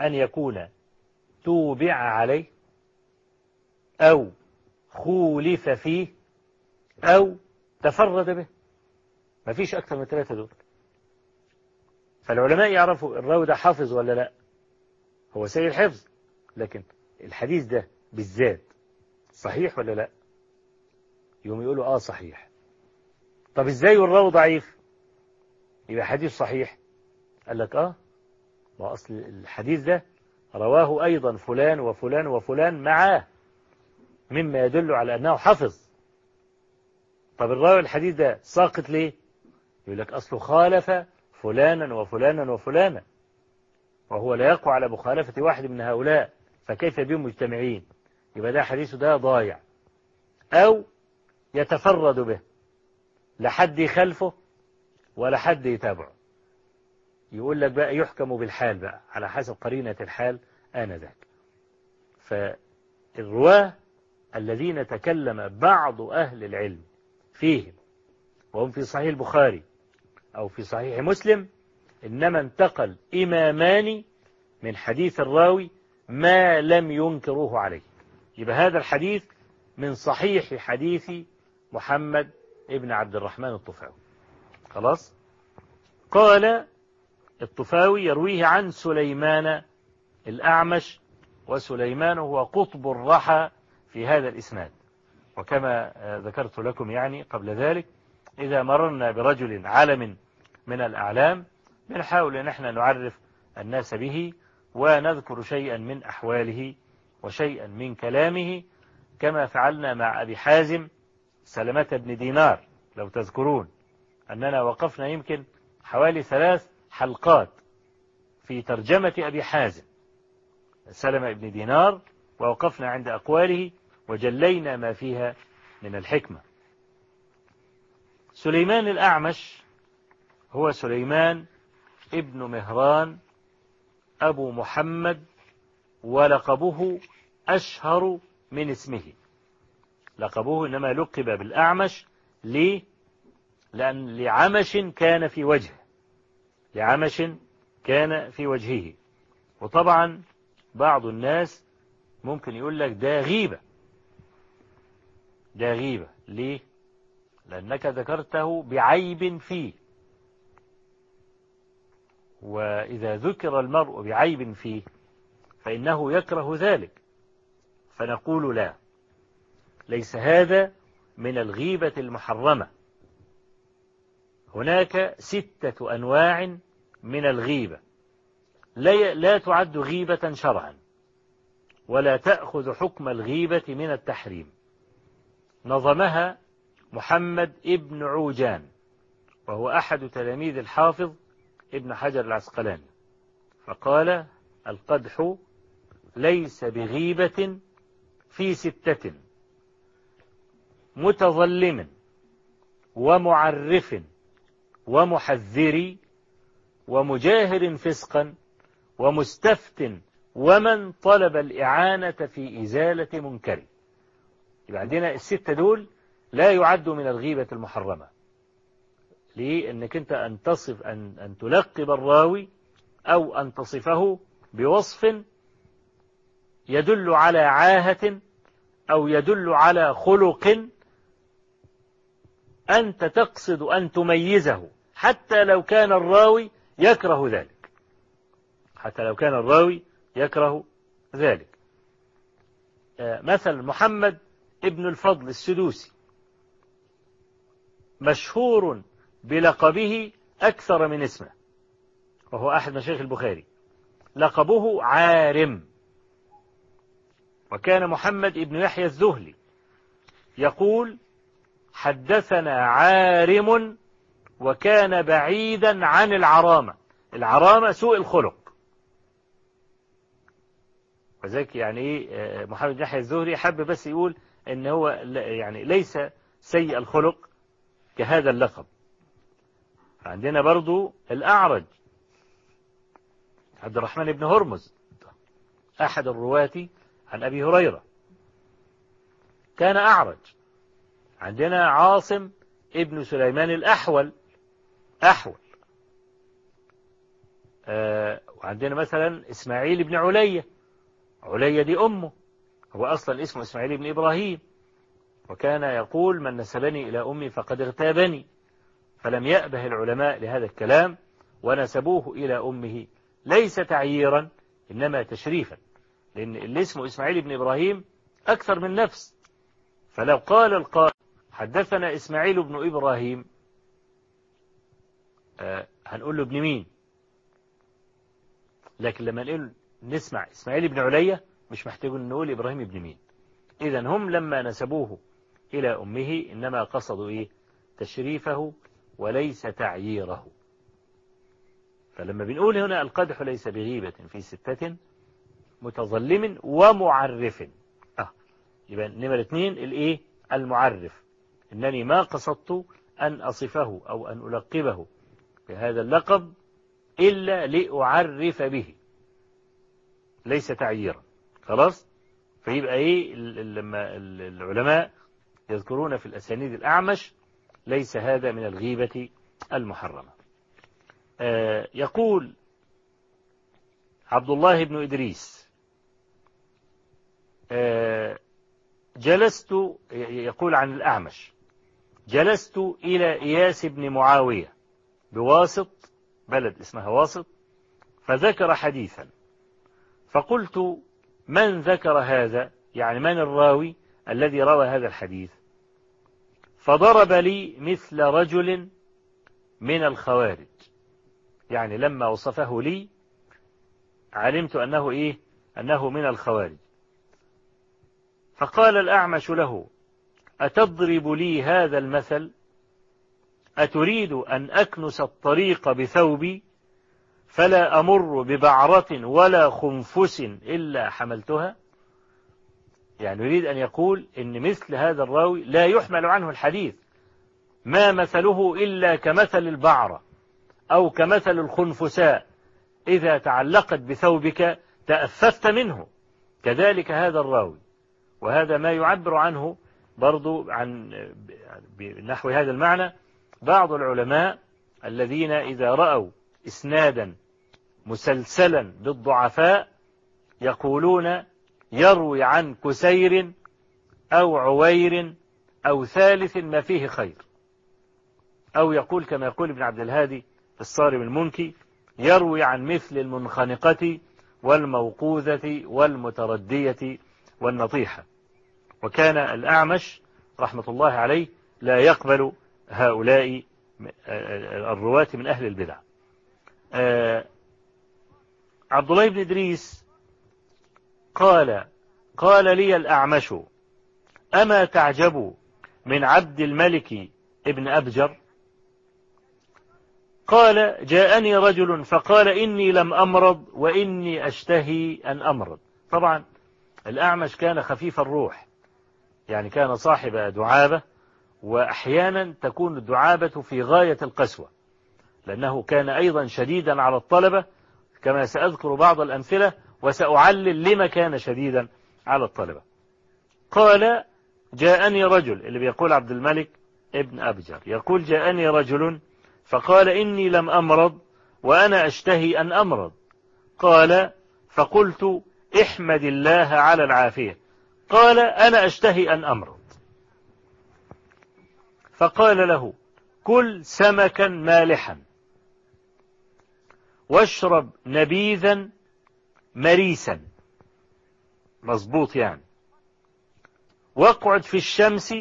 أن يكون توبع عليه أو خولف فيه أو تفرد به. ما فيش أكثر من ثلاثة دول. فالعلماء يعرفوا الراوي ده حافظ ولا لا؟ هو سيء الحفظ لكن الحديث ده بالذات صحيح ولا لا؟ يوم يقولوا آه صحيح. طب إزاي والراوي ضعيف؟ يبقى حديث صحيح. قال لك آه ما أصل الحديث ده رواه أيضا فلان وفلان وفلان معاه مما يدل على أنه حفظ طب الراوي الحديث ده ساقط ليه؟ يقول لك أصله خالف فلانا وفلانا وفلانا وهو لا يقوى على مخالفة واحد من هؤلاء فكيف بهم مجتمعين؟ يبقى ده حديثه ده ضايع. أو يتفرد به. لا حد يخلفه ولا حد يتابعه. يقول لك بقى يحكم بالحال بقى على حسب قرينة الحال آنذاك. فالرواة الذين تكلم بعض أهل العلم فيهم وهم في صحيح البخاري أو في صحيح مسلم إنما انتقل إمامان من حديث الراوي ما لم ينكروه عليه. يبقى هذا الحديث من صحيح حديث محمد ابن عبد الرحمن الطفاوي. خلاص؟ قال الطفاوي يرويه عن سليمان الأعمش وسليمان هو قطب الرحى في هذا الإسناد. وكما ذكرت لكم يعني قبل ذلك إذا مررنا برجل عالم من الأعلام بنحاول أن إحنا نعرف الناس به ونذكر شيئا من أحواله وشيئا من كلامه كما فعلنا مع أبي حازم سلمة بن دينار لو تذكرون. أننا وقفنا يمكن حوالي ثلاث حلقات في ترجمة أبي حازم سلمة بن دينار ووقفنا عند أقواله وجلينا ما فيها من الحكمة. سليمان الأعمش هو سليمان ابن مهران أبو محمد ولقبه أشهر من اسمه. لقبه إنما لقب بالأعمش ليه لأن لعمش كان في وجهه. لعمش كان في وجهه. وطبعا بعض الناس ممكن يقول لك ده غيبة. ده غيبة. ليه؟ لأنك ذكرته بعيب فيه. وإذا ذكر المرء بعيب فيه فإنه يكره ذلك. فنقول لا. ليس هذا من الغيبة المحرمة. هناك ستة أنواع من الغيبة. لا تعد غيبة شرعا ولا تأخذ حكم الغيبة من التحريم. نظمها محمد ابن عوجان وهو أحد تلاميذ الحافظ ابن حجر العسقلاني. فقال القدح ليس بغيبة في ستة. متظلم ومعرف ومحذر ومجاهر فسقا ومستفت ومن طلب الإعانة في إزالة منكر. يبقى عندنا الستة دول لا يعد من الغيبة المحرمة. ليه؟ إنك أنت أن تصف أن, أن تلقب الراوي أو أن تصفه بوصف يدل على عاهة أو يدل على خلق أنت تقصد أن تميزه حتى لو كان الراوي يكره ذلك. حتى لو كان الراوي يكره ذلك. آه، مثل محمد ابن الفضل السدوسي مشهور بلقبه أكثر من اسمه وهو أحد مشايخ البخاري. لقبه عارم. وكان محمد ابن يحيى الزهلي يقول حدثنا عارم وكان بعيدا عن العرامة. العرامة سوء الخلق. وذلك يعني إيه؟ آه، محمد بن يحيى الزهري حب بس يقول إن هو يعني ليس سيء الخلق كهذا اللقب. عندنا برضو الأعرج. عبد الرحمن بن هرمز أحد الرواة عن أبي هريرة. كان أعرج. عندنا عاصم ابن سليمان الأحول. أحول. آه وعندنا مثلا إسماعيل بن علية. علية دي أمه. هو أصلا اسمه إسماعيل بن إبراهيم. وكان يقول من نسبني إلى أمي فقد اغتابني فلم يأبه العلماء لهذا الكلام ونسبوه إلى أمه. ليس تعييرا إنما تشريفا. لأن اللي اسمه إسماعيل بن إبراهيم أكثر من نفس. فلو قال القائل حدثنا إسماعيل بن إبراهيم آه هنقول له ابن مين؟ لكن لما نقول نسمع إسماعيل بن علية مش محتاجون نقول إبراهيم ابن مين. إذا هم لما نسبوه إلى أمه إنما قصدوا إيه؟ تشريفه وليس تعييره. فلما بنقول هنا القدح ليس بغيبة في ستة متظلم ومعرف. آه. يبقى نمرة اثنين الإيه؟ المعرف. إنني ما قصدت أن أصفه أو أن ألقبه بهذا اللقب إلا لأعرف به. ليس تعييرا. خلاص؟ فيبقى إيه لما العلماء يذكرون في الأسانيد الأعمش ليس هذا من الغيبة المحرمة. آه، يقول عبد الله بن إدريس آه، جلست يقول عن الأعمش جلست إلى إياس بن معاوية بواسط بلد اسمها واسط فذكر حديثا. فقلت من ذكر هذا؟ يعني من الراوي الذي روى هذا الحديث؟ فضرب لي مثل رجل من الخوارج. يعني لما وصفه لي علمت أنه إيه؟ أنه من الخوارج. فقال الأعمش له أتضرب لي هذا المثل؟ أتريد أن أكنس الطريق بثوبي فلا أمر ببعرة ولا خنفس إلا حملتها؟ يعني يريد أن يقول إن مثل هذا الراوي لا يحمل عنه الحديث. ما مثله إلا كمثل البعرة أو كمثل الخنفساء. إذا تعلقت بثوبك تأففت منه. كذلك هذا الراوي. وهذا ما يعبر عنه برضو عن بنحو هذا المعنى بعض العلماء الذين إذا رأوا إسنادا مسلسلا بالضعفاء يقولون يروي عن كسير أو عوير أو ثالث ما فيه خير. أو يقول كما يقول ابن عبد الهادي الصارم المنكي يروي عن مثل المنخنقة والموقوذة والمتردية والنطيحة. وكان الأعمش رحمة الله عليه لا يقبل هؤلاء الرواة من أهل البدع. عبد الله بن إدريس قال قال لي الأعمش أما تعجب من عبد الملك ابن أبجر؟ قال جاءني رجل فقال إني لم أمرض وإني أشتهي أن أمرض. طبعا الأعمش كان خفيف الروح. يعني كان صاحب دعابة وأحيانا تكون الدعابة في غاية القسوة لأنه كان أيضا شديدا على الطلبة كما سأذكر بعض الأمثلة وسأعلل لما كان شديدا على الطلبة. قال جاءني رجل اللي بيقول عبد الملك ابن أبجر يقول جاءني رجل فقال إني لم أمرض وأنا أشتهي أن أمرض. قال فقلت احمد الله على العافية. قال أنا أشتهي أن أمرض. فقال له كل سمكا مالحا واشرب نبيذا مريسا. مظبوط يعني. واقعد في الشمس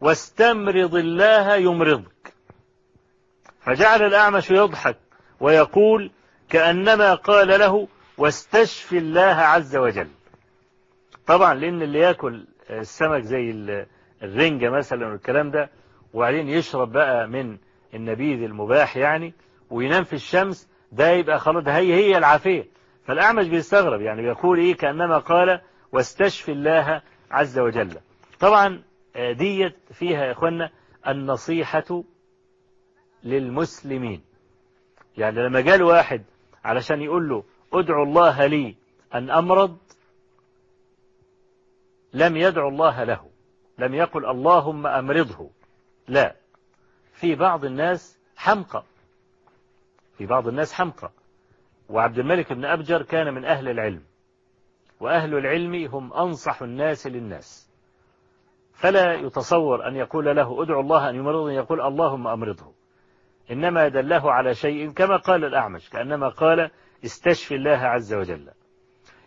واستمرض الله يمرضك. فجعل الأعمش يضحك ويقول كأنما قال له واستشفي الله عز وجل. طبعا لأن اللي يأكل السمك زي الرنجة مثلا والكلام ده وبعدين يشرب بقى من النبيذ المباح يعني وينام في الشمس ده يبقى خلاص هي هي العافية. فالأعمش بيستغرب يعني بيقول إيه؟ كأنما قال واستشفي الله عز وجل. طبعا ديت فيها يا إخوانا النصيحة للمسلمين. يعني لما جاء واحد علشان يقول له ادعو الله لي أن أمرض لم يدعو الله له. لم يقل اللهم أمرضه. لا. في بعض الناس حمقى. في بعض الناس حمقى. وعبد الملك بن أبجر كان من أهل العلم. وأهل العلم هم أنصح الناس للناس. فلا يتصور أن يقول له ادعو الله أن يمرضه يقول اللهم أمرضه. إنما دله على شيء كما قال الأعمش كأنما قال استشفي الله عز وجل.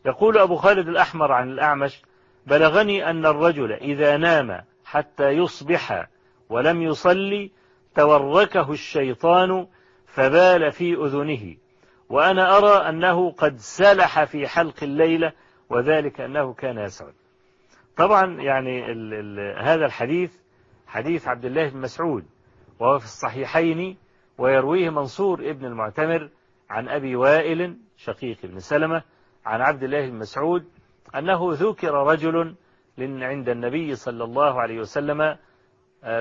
يقول أبو خالد الأحمر عن الأعمش بلغني أن الرجل إذا نام حتى يصبح ولم يصلي توركه الشيطان فبال في أذنه. وأنا أرى أنه قد سلح في حلق الليلة وذلك أنه كان يسعد. طبعا يعني ال ال هذا الحديث حديث عبد الله بن مسعود وهو في الصحيحين ويرويه منصور ابن المعتمر عن أبي وائل شقيق بن سلمة عن عبد الله بن مسعود أنه ذكر رجل عند النبي صلى الله عليه وسلم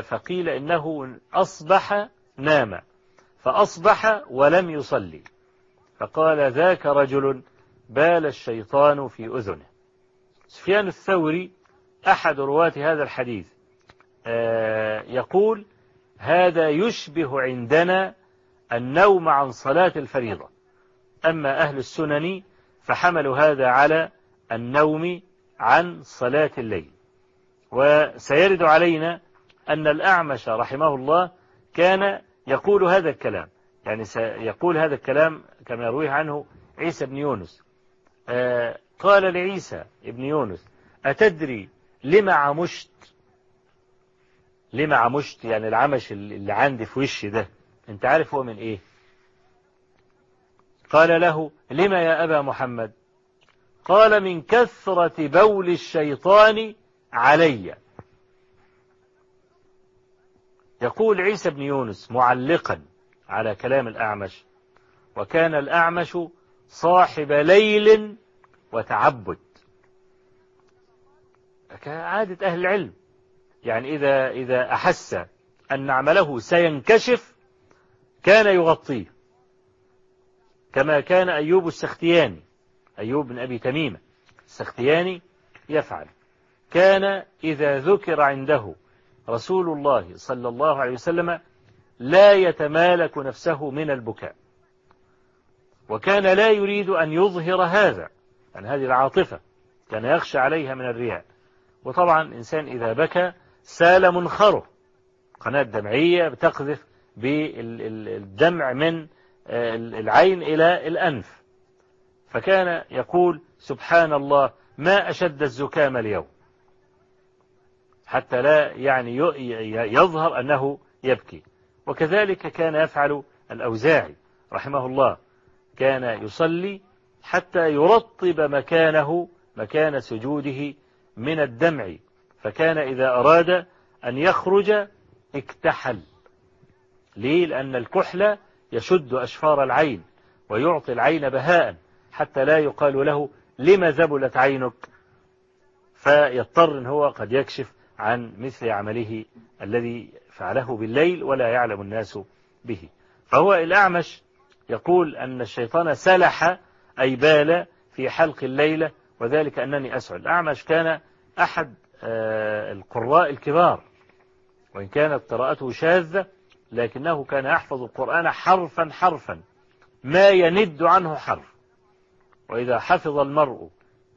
فقيل إنه أصبح نام فأصبح ولم يصلي فقال ذاك رجل بال الشيطان في أذنه. سفيان الثوري أحد رواة هذا الحديث يقول هذا يشبه عندنا النوم عن صلاة الفريضة أما أهل السنن فحملوا هذا على النوم عن صلاة الليل. وسيرد علينا أن الأعمش رحمه الله كان يقول هذا الكلام. يعني سيقول هذا الكلام كما يرويه عنه عيسى بن يونس. قال لعيسى ابن يونس أتدري لما عمشت؟ لما عمشت؟ يعني العمش اللي عندي في وشي ده. أنت عارف هو من إيه؟ قال له لما يا أبا محمد؟ قال من كثرة بول الشيطان علي. يقول عيسى بن يونس معلقا على كلام الأعمش وكان الأعمش صاحب ليل وتعبد. كعادة أهل العلم يعني إذا, إذا أحس أن عمله سينكشف كان يغطيه كما كان أيوب السختياني. أيوب بن أبي تميمة. السختياني يفعل. كان إذا ذكر عنده رسول الله صلى الله عليه وسلم لا يتمالك نفسه من البكاء. وكان لا يريد أن يظهر هذا عن هذه العاطفة كان يخشى عليها من الرياء. وطبعا إنسان إذا بكى سال منخره. قناة دمعية بتقذف بالدمع من العين إلى الأنف. فكان يقول سبحان الله ما أشد الزكام اليوم. حتى لا يعني يظهر أنه يبكي. وكذلك كان يفعل الأوزاعي رحمه الله. كان يصلي حتى يرطب مكانه مكان سجوده من الدمع. فكان إذا أراد أن يخرج اكتحل. ليه؟ لأن الكحل يشد أشفار العين ويعطي العين بهاء. حتى لا يقال له لما ذبلت عينك. فيضطر إن هو قد يكشف عن مثل عمله الذي فعله بالليل ولا يعلم الناس به. فهو الأعمش يقول أن الشيطان سلح أي بال في حلق الليلة وذلك أنني أسعد. الأعمش كان أحد القراء الكبار. وإن كانت قراءته شاذة لكنه كان يحفظ القرآن حرفا حرفا. ما يند عنه حرف. وإذا حفظ المرء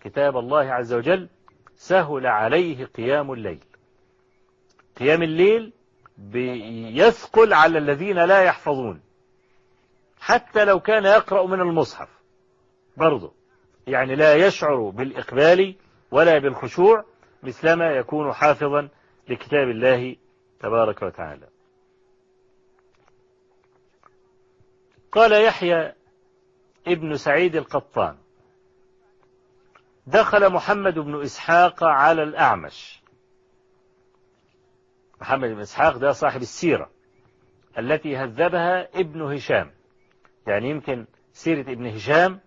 كتاب الله عز وجل سهل عليه قيام الليل. قيام الليل يثقل على الذين لا يحفظون. حتى لو كان يقرأ من المصحف برضه. يعني لا يشعر بالإقبال ولا بالخشوع مثلما يكون حافظا لكتاب الله تبارك وتعالى. قال يحيى ابن سعيد القطان. دخل محمد بن إسحاق على الأعمش. محمد بن إسحاق ده صاحب السيرة التي هذبها ابن هشام. يعني يمكن سيرة ابن هشام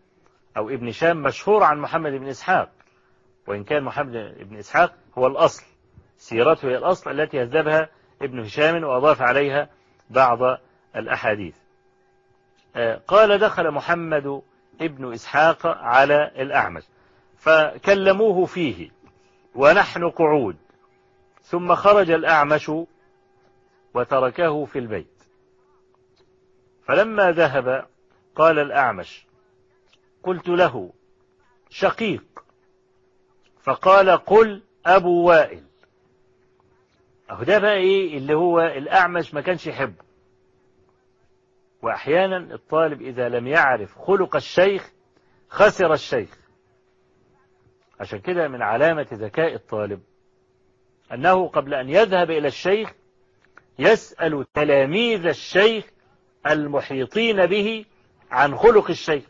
أو ابن هشام مشهور عن محمد بن إسحاق. وإن كان محمد بن إسحاق هو الأصل سيرته هي الأصل التي هذبها ابن هشام وأضاف عليها بعض الأحاديث. قال دخل محمد ابن إسحاق على الأعمش. فكلموه فيه ونحن قعود. ثم خرج الأعمش وتركه في البيت. فلما ذهب قال الأعمش قلت له شقيق. فقال قل أبو وائل. أهو ده بقى إيه اللي هو الأعمش ما كانش يحبه. وأحيانا الطالب إذا لم يعرف خلق الشيخ خسر الشيخ. عشان كده من علامة ذكاء الطالب أنه قبل أن يذهب إلى الشيخ يسأل تلاميذ الشيخ المحيطين به عن خلق الشيخ.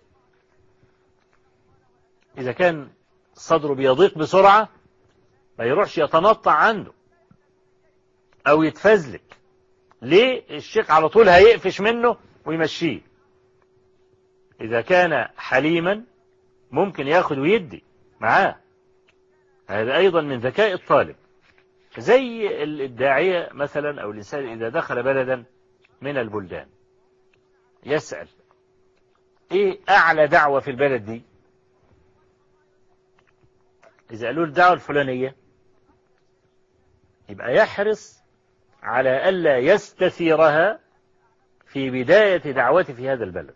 إذا كان صدره بيضيق بسرعة ما يروحش يتنطع عنده أو يتفزلك. ليه؟ الشيخ على طول هيقفش منه ويمشيه. إذا كان حليما ممكن ياخد ويدي معاه. هذا أيضا من ذكاء الطالب. زي الداعية مثلا أو الإنسان إذا دخل بلدا من البلدان. يسأل إيه أعلى دعوة في البلد دي؟ إذا قالوا الدعوة الفلانية يبقى يحرص على ألا يستثيرها في بداية دعوتي في هذا البلد.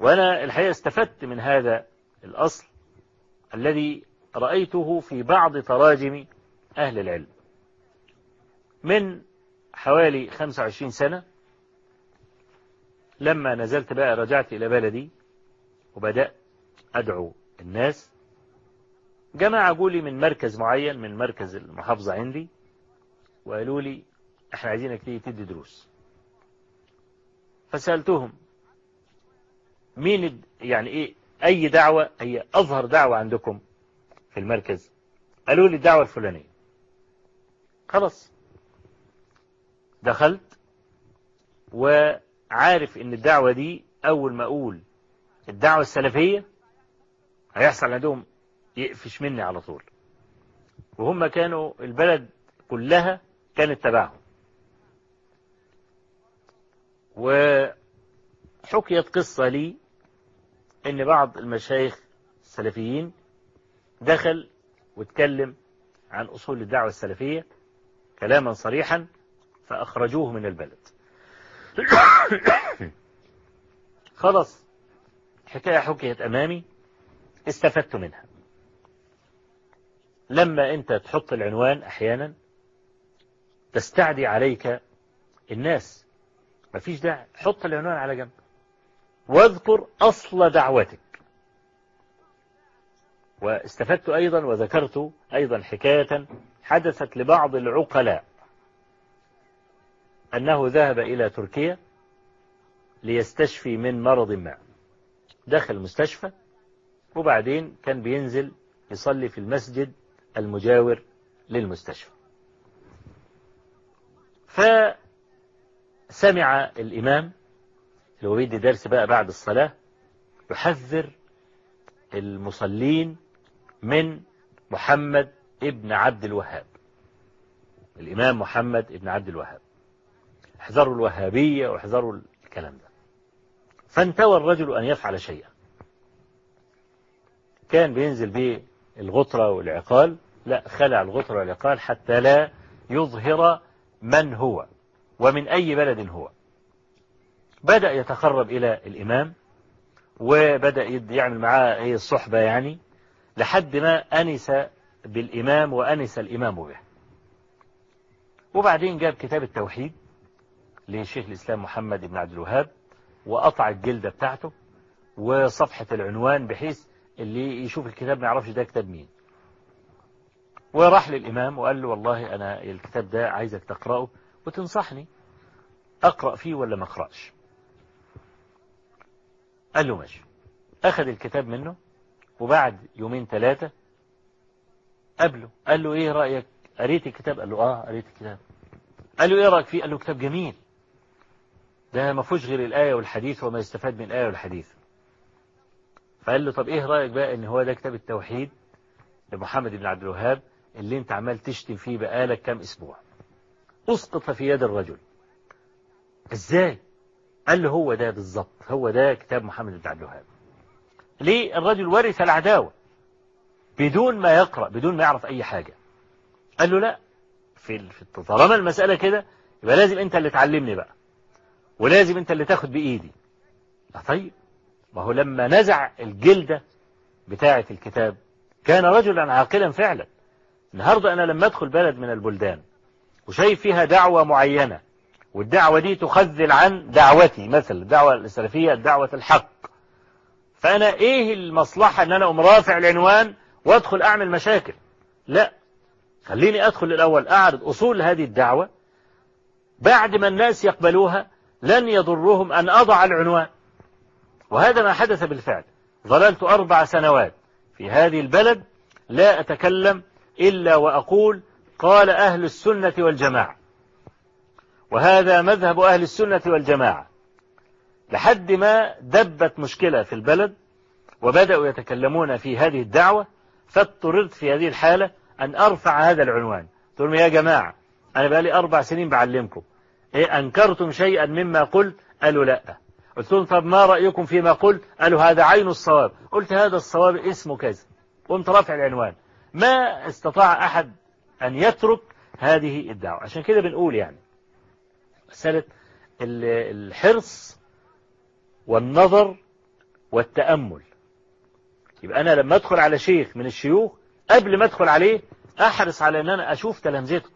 وأنا الحقيقة استفدت من هذا الأصل الذي رأيته في بعض تراجم أهل العلم. من حوالي 25 سنة لما نزلت بقى رجعت إلى بلدي وبدأت أدعو الناس. جماعة قولي من مركز معين من مركز المحافظة عندي وقالوا لي إحنا عايزينك تيجي تدي دروس. فسألتهم مين يعني إيه أي دعوة هي أظهر دعوة عندكم في المركز؟ قالوا لي الدعوة الفلانية. خلاص. دخلت وعارف إن الدعوة دي أول ما أقول الدعوة السلفية هيحصل عندهم يقفش مني على طول. وهم كانوا البلد كلها كانت تبعهم. وحكيت قصة لي إن بعض المشايخ السلفيين دخل واتكلم عن أصول الدعوة السلفية كلاما صريحا فأخرجوه من البلد. خلاص حكاية حكيت أمامي استفدت منها. لما أنت تحط العنوان أحيانا تستعدي عليك الناس مفيش داعي. حط العنوان على جنب. واذكر أصل دعوتك. واستفدت أيضا وذكرت أيضا حكاية حدثت لبعض العقلاء أنه ذهب إلى تركيا ليستشفي من مرض ما. دخل المستشفى وبعدين كان بينزل يصلي في المسجد المجاور للمستشفى. فسمع الإمام اللي هو بيدي درس بقى بعد الصلاة يحذر المصلين من محمد ابن عبد الوهاب. الإمام محمد ابن عبد الوهاب. احذروا الوهابية واحذروا الكلام ده. فانتوى الرجل أن يفعل شيئا. كان بينزل به الغطرة والعقال. لا خلع الغطرة والعقال حتى لا يظهر من هو. ومن أي بلد هو. بدأ يتقرب إلى الإمام وبدأ يعمل معاه هي الصحبة يعني لحد ما أنس بالإمام وأنس الإمام به. وبعدين جاب كتاب التوحيد لشيخ الإسلام محمد بن عبد الوهاب وقطع الجلدة بتاعته وصفحة العنوان بحيث اللي يشوف الكتاب ما يعرفش ده كتاب مين. وراح للإمام وقال له والله أنا الكتاب ده عايزك تقرأه وتنصحني أقرأ فيه ولا ما أقرأش؟ قال له ماشي. أخذ الكتاب منه وبعد يومين ثلاثة قابله. قال له إيه رأيك؟ قريت الكتاب؟ قال له آه قريت الكتاب. قال له إيه رأيك فيه؟ قال له كتاب جميل. ده ما فيهوش غير الآية والحديث وما يستفاد من الآية والحديث. فقال له طب إيه رأيك بقى إن هو ده كتاب التوحيد لمحمد بن عبد الوهاب اللي أنت عمال تشتم فيه بقالك كام أسبوع؟ أسقط في يد الرجل. إزاي؟ قال له هو ده بالظبط هو ده كتاب محمد بن عبد الوهاب. ليه؟ الرجل ورث العداوة بدون ما يقرأ بدون ما يعرف أي حاجة. قال له لا في طالما المسألة كده يبقى لازم أنت اللي تعلمني بقى. ولازم أنت اللي تاخد بإيدي. طيب ما هو لما نزع الجلدة بتاعة الكتاب كان رجلا عاقلا فعلا. النهاردة أنا لما أدخل بلد من البلدان وشايف فيها دعوة معينة. والدعوة دي تخذل عن دعوتي مثل الدعوة السلفية الدعوة الحق. فأنا إيه المصلحة أن أنا أم رافع العنوان وأدخل أعمل مشاكل؟ لا. خليني أدخل الأول أعرض أصول هذه الدعوة. بعد ما الناس يقبلوها لن يضرهم أن أضع العنوان. وهذا ما حدث بالفعل. ظللت أربع سنوات في هذه البلد لا أتكلم إلا وأقول قال أهل السنة والجماعة. وهذا مذهب أهل السنة والجماعة. لحد ما دبت مشكلة في البلد وبدأوا يتكلمون في هذه الدعوة فاضطررت في هذه الحالة أن أرفع هذا العنوان. تقول يا جماعة أنا بقالي أربع سنين بعلمكم. إيه أنكرتم شيئا مما قلت قالوا لأ. قلت لهم طب ما رأيكم فيما قلت قالوا هذا عين الصواب. قلت هذا الصواب اسمه كذا. قمت رافع العنوان. ما استطاع أحد أن يترك هذه الدعوة. عشان كده بنقول يعني مسألة الحرص والنظر والتأمل. يبقى أنا لما أدخل على شيخ من الشيوخ قبل ما أدخل عليه أحرص على أن أنا أشوف تلامذته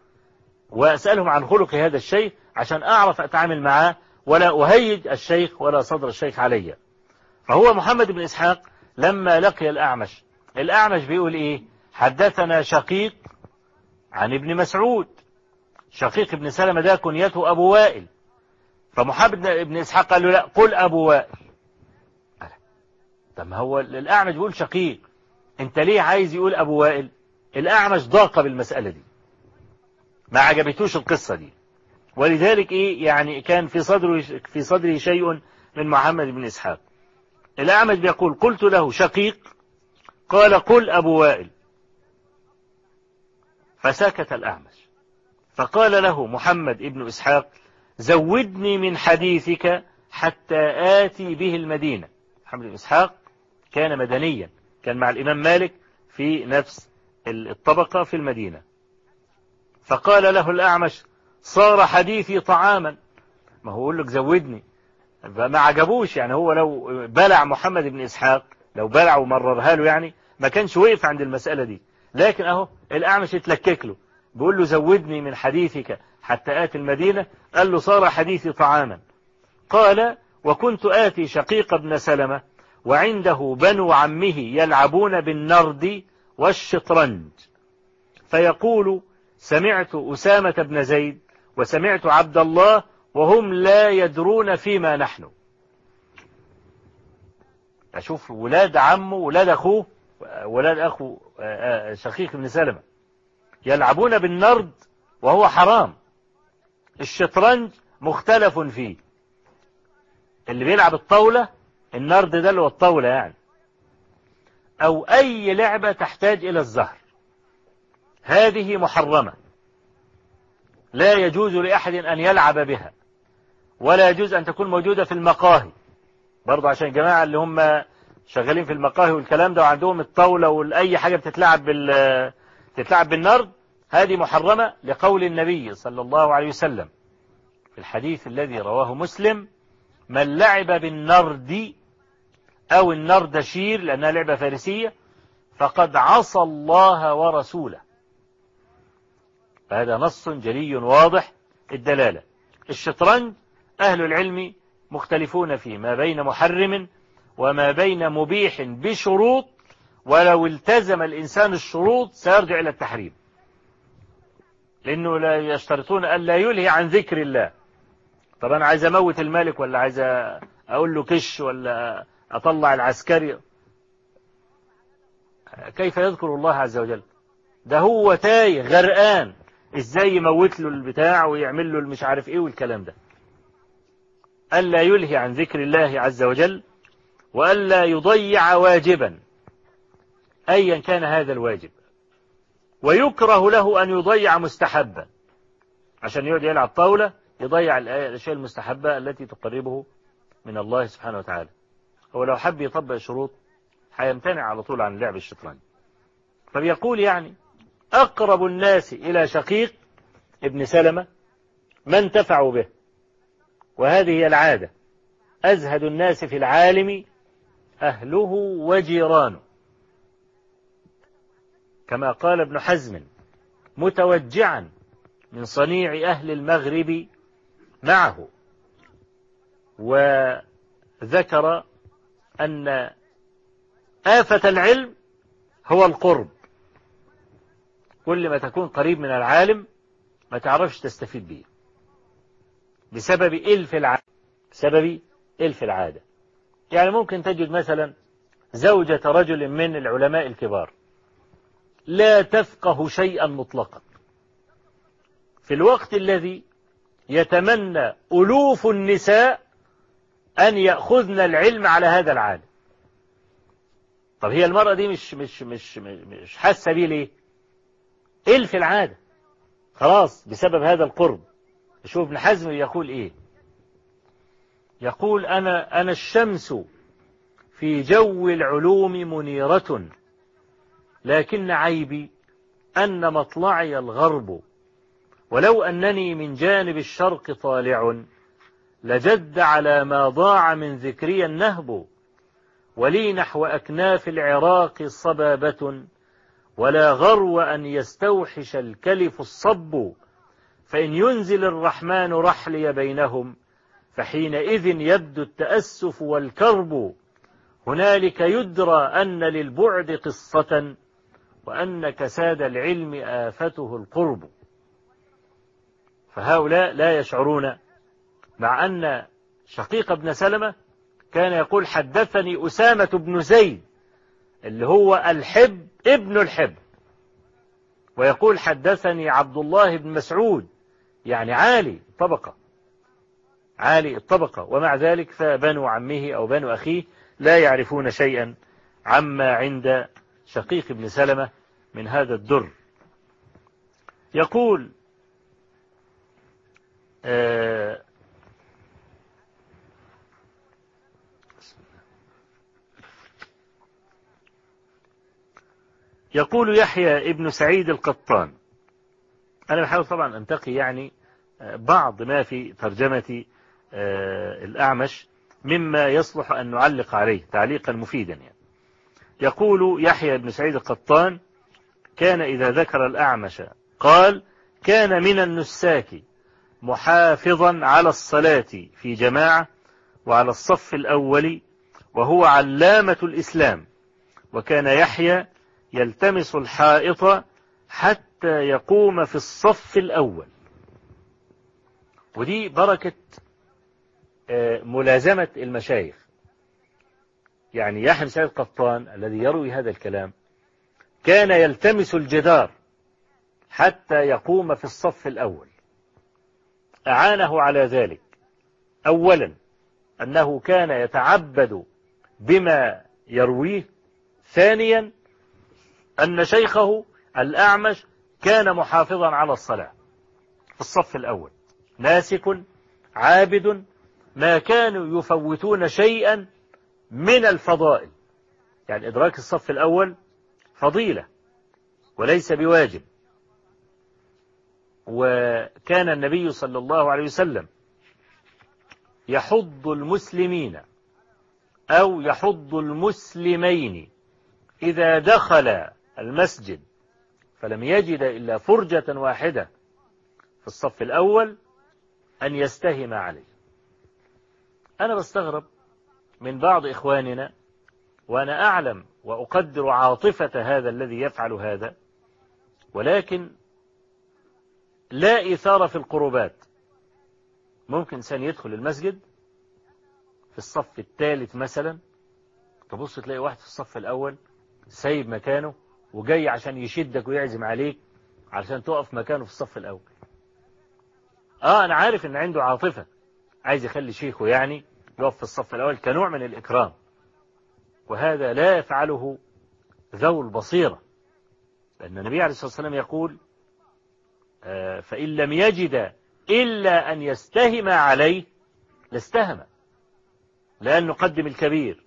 وأسألهم عن خلق هذا الشيخ عشان أعرف أتعامل معاه ولا أهيج الشيخ ولا صدر الشيخ علي. فهو محمد بن إسحاق لما لقي الأعمش الأعمش بيقول إيه؟ حدثنا شقيق عن ابن مسعود. شقيق ابن سلمة ده كنيته أبو وائل. فمحمد بن إسحاق قال له لا قل أبو وائل. طب هو الأعمش بيقول شقيق. أنت ليه عايز يقول أبو وائل؟ الأعمش ضاق بالمسألة دي. ما عجبتوش القصة دي. ولذلك إيه؟ يعني كان في صدره في صدره شيء من محمد بن إسحاق. الأعمش بيقول قلت له شقيق قال قل أبو وائل. فسكت الأعمش. فقال له محمد ابن إسحاق زودني من حديثك حتى آتي به المدينة. محمد بن إسحاق كان مدنيا كان مع الإمام مالك في نفس الطبقة في المدينة. فقال له الأعمش صار حديثي طعاما. ما هو يقول لك زودني. فما عجبوش يعني هو لو بلع محمد بن إسحاق لو بلع ومررها له يعني ما كانش وقف عند المسألة دي. لكن أهو الأعمش اتلكك له. بيقول له زودني من حديثك حتى آتي المدينة. قال له صار حديثي طعاما. قال وكنت آتي شقيق ابن سلمة وعنده بنو عمه يلعبون بالنرد والشطرنج. فيقول سمعت أسامة بن زيد وسمعت عبد الله وهم لا يدرون فيما نحن. أشوف ولاد عمه ولاد أخوه ولاد أخو شقيق بن سلمة يلعبون بالنرد وهو حرام. الشطرنج مختلف فيه. اللي بيلعب الطاولة النرد ده اللي هو الطاولة يعني. أو أي لعبة تحتاج إلى الزهر. هذه محرمة. لا يجوز لأحد أن يلعب بها. ولا يجوز أن تكون موجودة في المقاهي. برضه عشان الجماعة اللي هم شغالين في المقاهي والكلام ده وعندهم الطاولة وأي حاجة بتتلعب بال تتلعب بالنرد هذه محرمة لقول النبي صلى الله عليه وسلم في الحديث الذي رواه مسلم من لعب بالنرد أو النردشير لأنها لعبة فارسية فقد عصى الله ورسوله. فهذا نص جلي واضح الدلالة. الشطرنج أهل العلم مختلفون فيه ما بين محرم وما بين مبيح بشروط ولو التزم الإنسان الشروط سيرجع إلى التحريم. لأنه لا يشترطون أن لا يلهي عن ذكر الله. طب أنا عايز أموت الملك ولا عايز أقول له كش ولا أطلع العسكري؟ كيف يذكر الله عز وجل؟ ده هو تايه غرقان. إزاي يموت له البتاع ويعمل له المش عارف إيه والكلام ده؟ ألا يلهي عن ذكر الله عز وجل وألا يضيع واجبا. أيا كان هذا الواجب. ويكره له أن يضيع مستحبا. عشان يقعد يلعب طاولة يضيع الأشياء المستحبة التي تقربه من الله سبحانه وتعالى. هو لو حب يطبق شروط هيمتنع على طول عن لعب الشطرنج. فبيقول يعني أقرب الناس إلى شقيق ابن سلمة ما انتفعوا به. وهذه هي العادة. أزهد الناس في العالم أهله وجيرانه. كما قال ابن حزم متوجعا من صنيع أهل المغرب معه. وذكر أن آفة العلم هو القرب. كل ما تكون قريب من العالم ما تعرفش تستفيد به. بسبب إلف العادة بسبب إلف العادة. يعني ممكن تجد مثلا زوجة رجل من العلماء الكبار لا تفقه شيئا مطلقا. في الوقت الذي يتمنى ألوف النساء أن يأخذن العلم على هذا العالم. طب هي المرأة دي مش مش مش مش حاسة بيه ليه؟ إلف العادة؟ خلاص بسبب هذا القرب. شوف ابن حزم يقول إيه؟ يقول أنا أنا الشمس في جو العلوم منيرة لكن عيبي أن مطلعي الغرب ولو أنني من جانب الشرق طالع لجد على ما ضاع من ذكري النهب ولي نحو أكناف العراق صبابة ولا غرو أن يستوحش الكلف الصب فإن ينزل الرحمن رحلي بينهم فحينئذ يبدو التأسف والكرب. هنالك يدرى أن للبعد قصة وأن كساد العلم آفته القرب. فهؤلاء لا يشعرون مع أن شقيق ابن سلمة كان يقول حدثني أسامة بن زيد اللي هو الحب ابن الحب ويقول حدثني عبد الله بن مسعود يعني عالي طبقة عالي الطبقة. ومع ذلك فبنو عمه أو بنو أخيه لا يعرفون شيئا عما عند شقيق ابن سلمة من هذا الدر. يقول آه يقول يحيى ابن سعيد القطان. أنا بحاول طبعا أنتقي يعني بعض ما في ترجمة الأعمش مما يصلح أن نعلق عليه تعليقا مفيدا يعني. يقول يحيى بن سعيد القطان كان إذا ذكر الأعمش قال كان من النساك محافظا على الصلاة في جماعة وعلى الصف الأول وهو علامة الإسلام وكان يحيى يلتمس الحائط حتى يقوم في الصف الأول. ودي بركة ملازمة المشايخ. يعني يحيى سعيد قطان الذي يروي هذا الكلام كان يلتمس الجدار حتى يقوم في الصف الأول. أعانه على ذلك. أولا أنه كان يتعبد بما يرويه. ثانيا أن شيخه الأعمش كان محافظا على الصلاة في الصف الأول. ناسك عابد ما كانوا يفوتون شيئا من الفضائل. يعني إدراك الصف الأول فضيلة وليس بواجب. وكان النبي صلى الله عليه وسلم يحض المسلمين أو يحض المسلمين إذا دخل المسجد فلم يجد إلا فرجة واحدة في الصف الأول أن يستهم عليه. أنا بستغرب من بعض إخواننا وأنا أعلم وأقدر عاطفة هذا الذي يفعل هذا ولكن لا إثارة في القربات. ممكن إنسان يدخل المسجد في الصف الثالث مثلا تبص تلاقي واحد في الصف الأول سايب مكانه وجاي عشان يشدك ويعزم عليك علشان تقف مكانه في الصف الأول. آه أنا عارف إن عنده عاطفة. عايز يخلي شيخه يعني يقف في الصف الأول كنوع من الإكرام. وهذا لا يفعله ذو البصيرة. لأن النبي عليه الصلاة والسلام يقول آه فإن لم يجد إلا أن يستهم عليه لاستهم. لا نقدم الكبير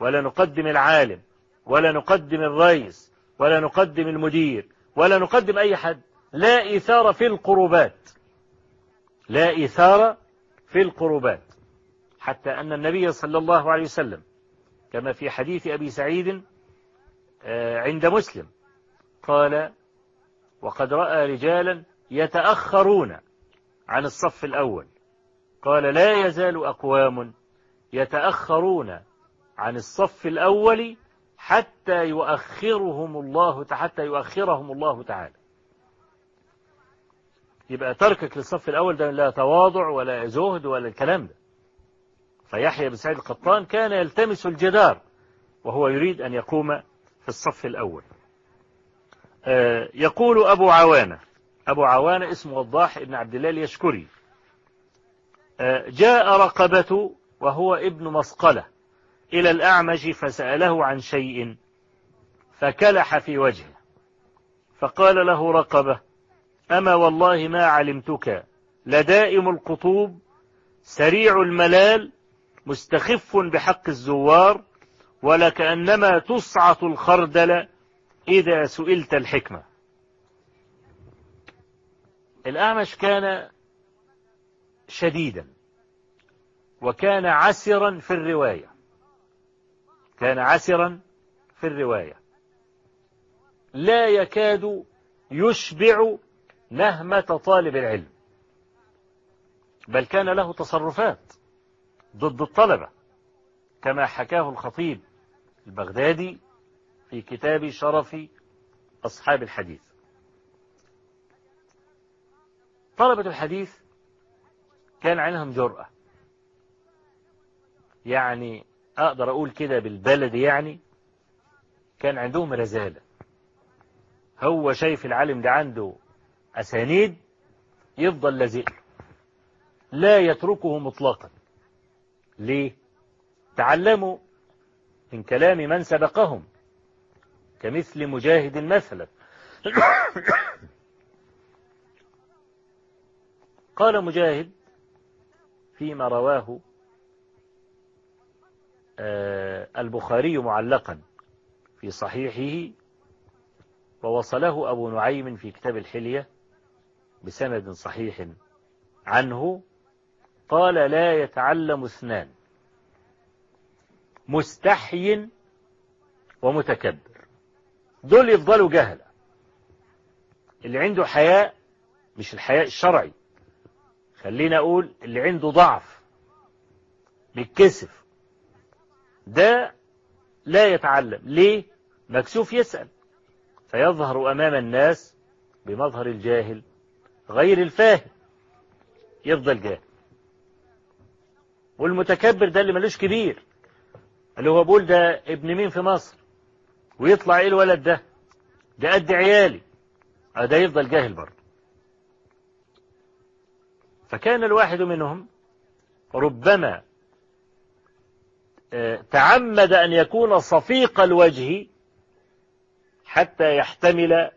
ولا نقدم العالم ولا نقدم الرئيس ولا نقدم المدير ولا نقدم أي حد. لا إثارة في القربات. لا إثارة في القربات. حتى أن النبي صلى الله عليه وسلم كما في حديث أبي سعيد عند مسلم قال وقد رأى رجالا يتأخرون عن الصف الأول. قال لا يزال أقوام يتأخرون عن الصف الأول حتى يؤخرهم الله حتى يؤخرهم الله تعالى. يبقى تركك للصف الأول ده لا تواضع ولا زهد ولا الكلام ده. فيحيى بن سعيد القطان كان يلتمس الجدار وهو يريد أن يقوم في الصف الأول. يقول أبو عوانة أبو عوانة اسمه وضاح ابن عبد الله اليشكري. جاء رقبة وهو ابن مسقلة إلى الأعمش فسأله عن شيء فكلح في وجهه. فقال له رقبة أما والله ما علمتك. لدائم القطوب سريع الملال مستخف بحق الزوار ولكأنما تصعط الخردل إذا سئلت الحكمة. الأعمش كان شديدا وكان عسرا في الرواية. كان عسرا في الرواية. لا يكاد يشبع نهمة طالب العلم بل كان له تصرفات ضد الطلبة كما حكاه الخطيب البغدادي في كتاب شرف أصحاب الحديث. طلبة الحديث كان عنهم جرأة. يعني أقدر أقول كده بالبلد يعني كان عندهم رزالة. هو شايف العالم ده عنده أسانيد يفضل لازق. لا يتركه مطلقا. ليه؟ تعلموا من كلام من سبقهم. كمثل مجاهد مثلا. قال مجاهد فيما رواه آه، البخاري معلقا في صحيحه ووصله أبو نعيم في كتاب الحلية. بسند صحيح عنه قال لا يتعلم اثنان. مستحي ومتكبر. دول يفضلوا جهلة. اللي عنده حياء مش الحياء الشرعي. خلينا أقول اللي عنده ضعف بالكسف ده لا يتعلم. ليه؟ مكسوف يسأل. فيظهر أمام الناس بمظهر الجاهل. غير الفاهم يفضل جاهل. والمتكبر ده اللي ملوش كبير اللي هو بقول ده ابن مين في مصر؟ ويطلع إيه الولد ده؟ ده قد عيالي. ده يفضل جاهل برضه. فكان الواحد منهم ربما تعمد أن يكون صفيق الوجه حتى يحتمل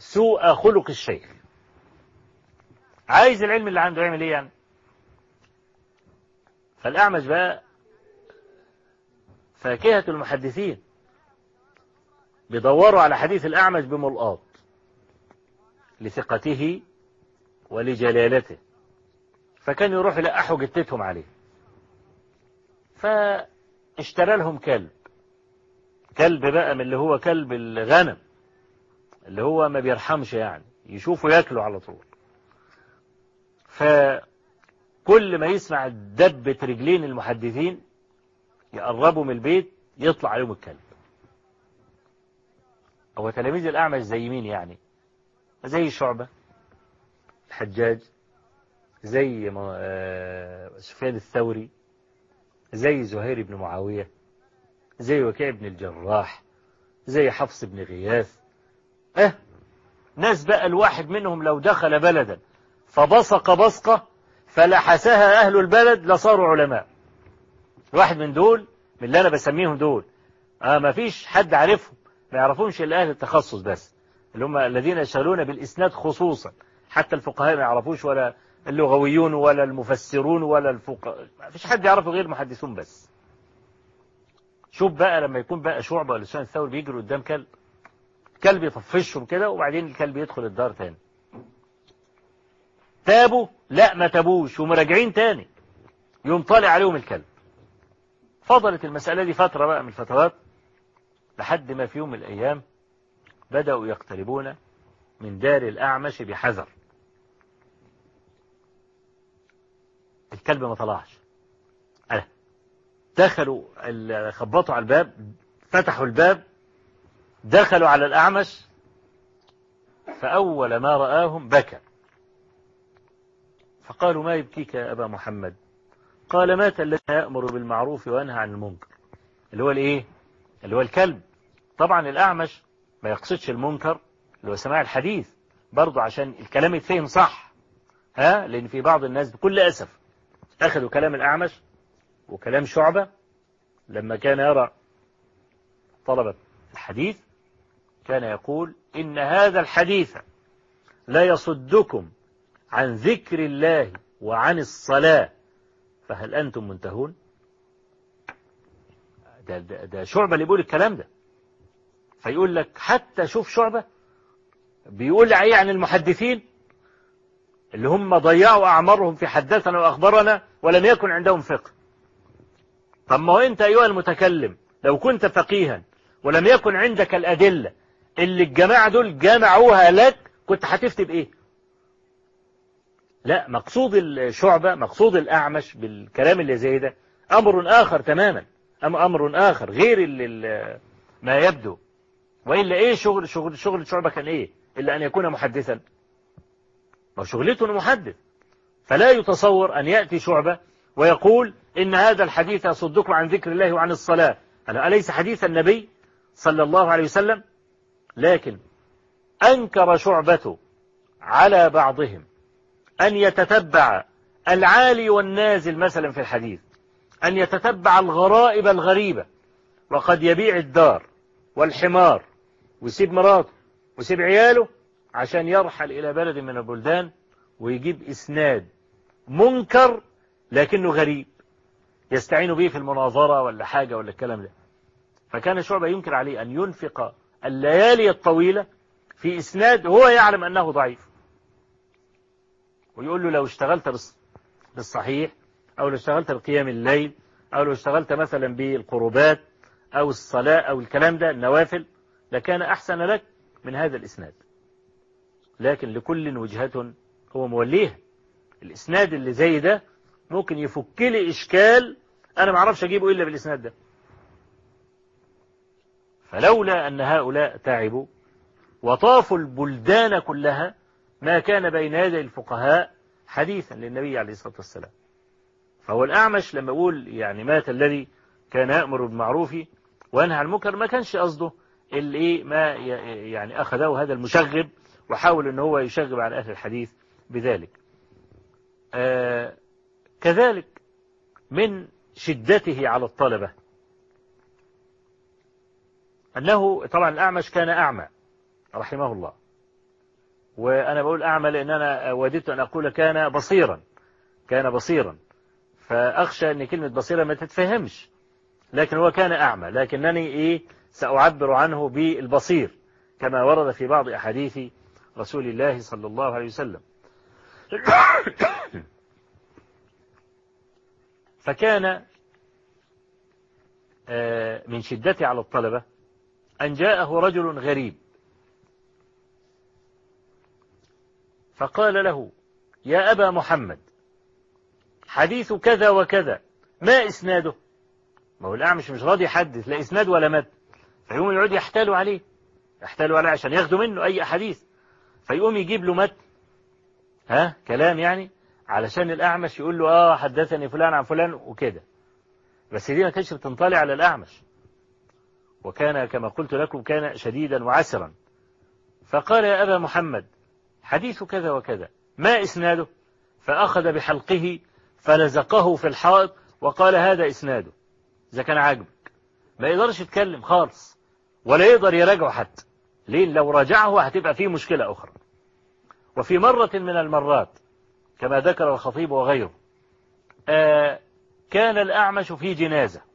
سوء خلق الشيخ. عايز العلم اللي عنده يعمل إيه يعني؟ فالأعمش بقى فاكهة المحدثين بيدوروا على حديث الأعمش بملقاط لثقته ولجلالته. فكان يروح يلقحوا جتتهم عليه. فاشترى لهم كلب. كلب بقى من اللي هو كلب الغنم. اللي هو ما بيرحمش يعني يشوفوا ياكلوا على طول. فكل ما يسمع دبة رجلين المحدثين يقربوا من البيت يطلع عليهم الكلب. هو تلاميذ الأعمش زي مين يعني؟ زي شعبة الحجاج زي سفيان الثوري زي زهير بن معاوية زي وكيع بن الجراح زي حفص بن غياث. آه ناس بقى الواحد منهم لو دخل بلدا فبصق بصقة فلحسها أهل البلد لصاروا علماء. واحد من دول من اللي أنا بسميهم دول. آه ما فيش حد عارفهم ما يعرفونش إلا أهل التخصص بس اللي هم الذين يشتغلون بالإسناد خصوصا. حتى الفقهاء ما يعرفوش ولا اللغويون ولا المفسرون ولا الفقهاء ما فيش حد يعرفه غير المحدثون بس. شوف بقى لما يكون بقى شعبة ولا سفيان الثوري بيجري قدام كلب. كلب يطفشهم كده وبعدين الكلب يدخل الدار تاني. تابوا؟ لا ما تابوش ومراجعين تاني. يوم طالع عليهم الكلب. فضلت المسألة دي فترة بقى من الفترات لحد ما في يوم من الأيام بدأوا يقتربون من دار الأعمش بحذر. الكلب ما طلعش. أه. دخلوا خبطوا على الباب فتحوا الباب دخلوا على الأعمش فأول ما رآهم بكى. فقالوا ما يبكيك يا أبا محمد؟ قال مات الذي يأمر بالمعروف وينهى عن المنكر. اللي هو الإيه؟ اللي هو الكلب. طبعا الأعمش ما يقصدش المنكر اللي هو سماع الحديث برضه عشان الكلام يتفهم صح. ها؟ لأن في بعض الناس بكل أسف أخذوا كلام الأعمش وكلام شعبة لما كان يرى طلبة الحديث كان يقول إن هذا الحديث لا يصدكم عن ذكر الله وعن الصلاة فهل أنتم منتهون؟ ده, ده, ده شعبة اللي بيقول الكلام ده. فيقول لك حتى شوف شعبة بيقول إيه عن المحدثين؟ اللي هم ضيعوا أعمارهم في حدثنا وأخبرنا ولم يكن عندهم فقه. طب ما هو أنت أيها المتكلم لو كنت فقيها ولم يكن عندك الأدلة اللي الجماعة دول جمعوها لك كنت هتفتي بإيه؟ لا مقصود الشعبة مقصود الأعمش بالكلام اللي زي ده أمر آخر تماما أم أمر آخر غير ما يبدو. وإلا إيه شغل شغل شغل الشعبة كان إيه؟ إلا أن يكون محدثا. ما شغلته محدث. فلا يتصور أن يأتي شعبة ويقول إن هذا الحديث يصدكم عن ذكر الله وعن الصلاة. أليس حديث النبي صلى الله عليه وسلم؟ لكن أنكر شعبة على بعضهم أن يتتبع العالي والنازل مثلا في الحديث أن يتتبع الغرائب الغريبة وقد يبيع الدار والحمار ويسيب مراته ويسيب عياله عشان يرحل إلى بلد من البلدان ويجيب إسناد منكر لكنه غريب يستعين به في المناظرة ولا حاجة ولا الكلام ده. فكان شعبة ينكر عليه أن ينفق الليالي الطويلة في إسناد هو يعلم أنه ضعيف. ويقول له لو اشتغلت بالصحيح أو لو اشتغلت بقيام الليل أو لو اشتغلت مثلا بالقربات أو الصلاة أو الكلام ده النوافل لكان أحسن لك من هذا الإسناد. لكن لكل وجهة هو موليها. الإسناد اللي زي ده ممكن يفك لي إشكال أنا ما أعرفش أجيبه إلا بالإسناد ده. فلولا أن هؤلاء تعبوا وطافوا البلدان كلها ما كان بين يدي الفقهاء حديثا للنبي عليه الصلاة والسلام. فهو الأعمش لما يقول يعني مات الذي كان يأمر بالمعروف وينهى عن المنكر ما كانش قصده اللي ما يعني أخذه هذا المشغب وحاول أن هو يشغب على أهل الحديث بذلك. آه كذلك من شدته على الطلبة أنه طبعا الأعمش كان أعمى رحمه الله. وأنا بقول أعمى لأن أنا وددت أن أقول كان بصيرا كان بصيرا. فأخشى أن كلمة بصيرا ما تتفهمش. لكن هو كان أعمى لكنني إيه؟ سأعبر عنه بالبصير كما ورد في بعض أحاديث رسول الله صلى الله عليه وسلم. فكان آه، من شدته على الطلبة أن جاءه رجل غريب. فقال له يا أبا محمد حديث كذا وكذا ما إسناده؟ ما هو الأعمش مش راضي يحدث لا إسناد ولا مد. فيقوم يقعد يحتالوا عليه يحتالوا عليه عشان ياخدوا منه أي حديث فيقوم يجيب له متن ها كلام يعني علشان الأعمش يقول له آه حدثني فلان عن فلان وكده. بس دي ما كانتش بتنطلع على الأعمش. وكان كما قلت لكم كان شديدا وعسرا. فقال يا أبا محمد حديث كذا وكذا ما إسناده؟ فأخذ بحلقه فلزقه في الحائط وقال هذا إسناده. إذا كان عاجبك. ما يقدرش يتكلم خالص ولا يقدر يراجعه حتى. ليه؟ لو راجعه هتبقى فيه مشكلة أخرى. وفي مرة من المرات كما ذكر الخطيب وغيره آه كان الأعمش في جنازة.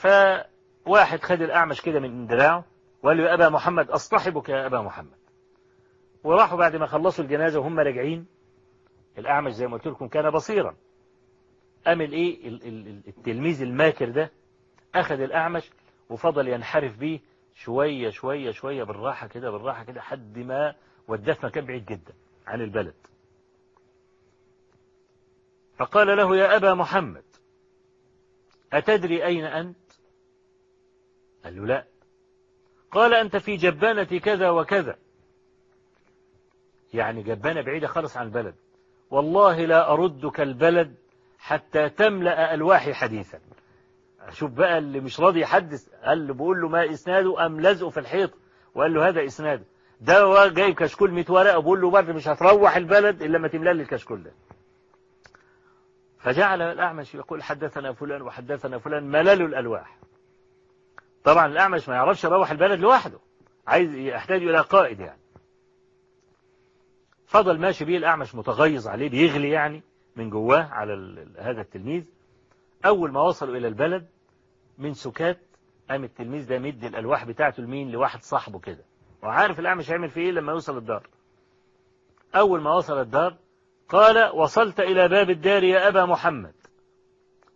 فواحد خد الأعمش كده من دراعه وقال له يا أبا محمد أصطحبك يا أبا محمد. وراحوا بعد ما خلصوا الجنازة وهم راجعين الأعمش زي ما قلت لكم كان بصيرا. قام الايه التلميذ الماكر ده أخذ الأعمش وفضل ينحرف به شوية شوية شوية بالراحة كده بالراحة كده حد ما وداه في مكان بعيد جدا عن البلد. فقال له يا أبا محمد أتدري أين أنت؟ قال له لا. قال أنت في جبانة كذا وكذا. يعني جبانة بعيدة خالص عن البلد. والله لا أردك البلد حتى تملأ ألواحي حديثا. شوف بقى اللي مش راضي يحدث قال له بقول له ما إسناده أم لزقه في الحيط؟ وقال له هذا إسناده ده جايب كشكول 100 ورقة وبقول له برضه مش هتروح البلد إلا ما تملى لي الكشكول ده. فجعل الأعمش يقول حدثنا فلان وحدثنا فلان مللوا الألواح. طبعا الأعمش ما يعرفش يروح البلد لوحده. عايز يحتاج إلى قائد يعني. فضل ماشي بيه الأعمش متغيظ عليه بيغلي يعني من جواه على هذا التلميذ. أول ما وصلوا إلى البلد من سكات قام التلميذ ده مد الألواح بتاعته لمين؟ لواحد صاحبه كده. وعارف الأعمش هيعمل فيه إيه لما يوصل الدار أول ما وصل الدار قال وصلت إلى باب الدار يا أبا محمد.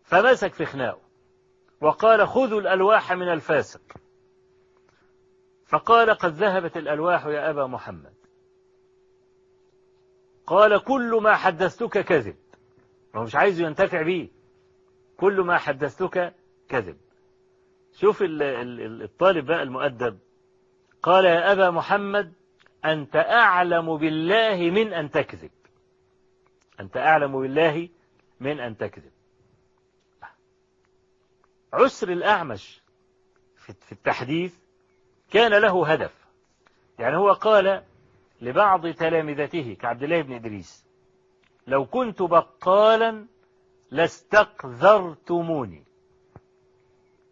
فمسك في خناقه. وقال خذوا الألواح من الفاسق. فقال قد ذهبت الألواح يا أبا محمد. قال كل ما حدثتك كذب. هو مش عايز ينتفع به كل ما حدثتك كذب. شوف الطالب بقى المؤدب. قال يا أبا محمد أنت أعلم بالله من أن تكذب. أنت أعلم بالله من أن تكذب. عسر الأعمش في التحديث كان له هدف. يعني هو قال لبعض تلامذته كعبد الله بن إدريس لو كنت بقالا لاستقذرتموني.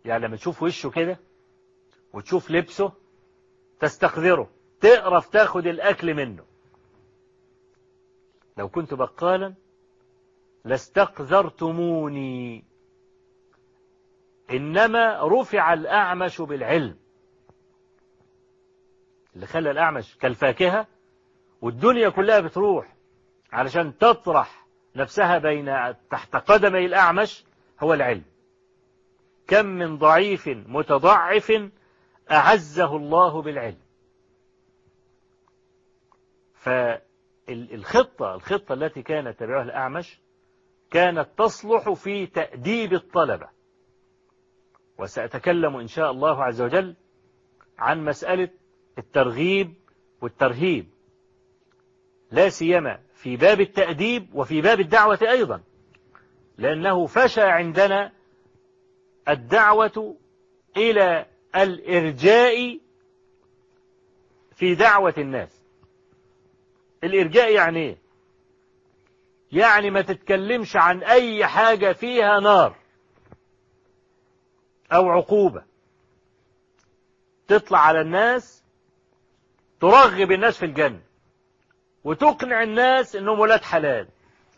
يعني لما تشوف وشه كده وتشوف لبسه تستقذره تقرف تاخد الأكل منه. لو كنت بقالا لاستقذرتموني إنما رفع الأعمش بالعلم. اللي خلى الأعمش كالفاكهة والدنيا كلها بتروح علشان تطرح نفسها بين تحت قدمي الأعمش هو العلم. كم من ضعيف متضعف أعزه الله بالعلم. فالخطة الخطة التي كان تبعها الأعمش كانت تصلح في تأديب الطلبة. وسأتكلم إن شاء الله عز وجل عن مسألة الترغيب والترهيب. لا سيما في باب التأديب وفي باب الدعوة أيضا لأنه فشى عندنا الدعوة إلى الإرجاء في دعوة الناس. الإرجاء يعني إيه؟ يعني ما تتكلمش عن أي حاجة فيها نار. أو عقوبة. تطلع على الناس ترغب الناس في الجنة وتقنع الناس إنهم ولاد حلال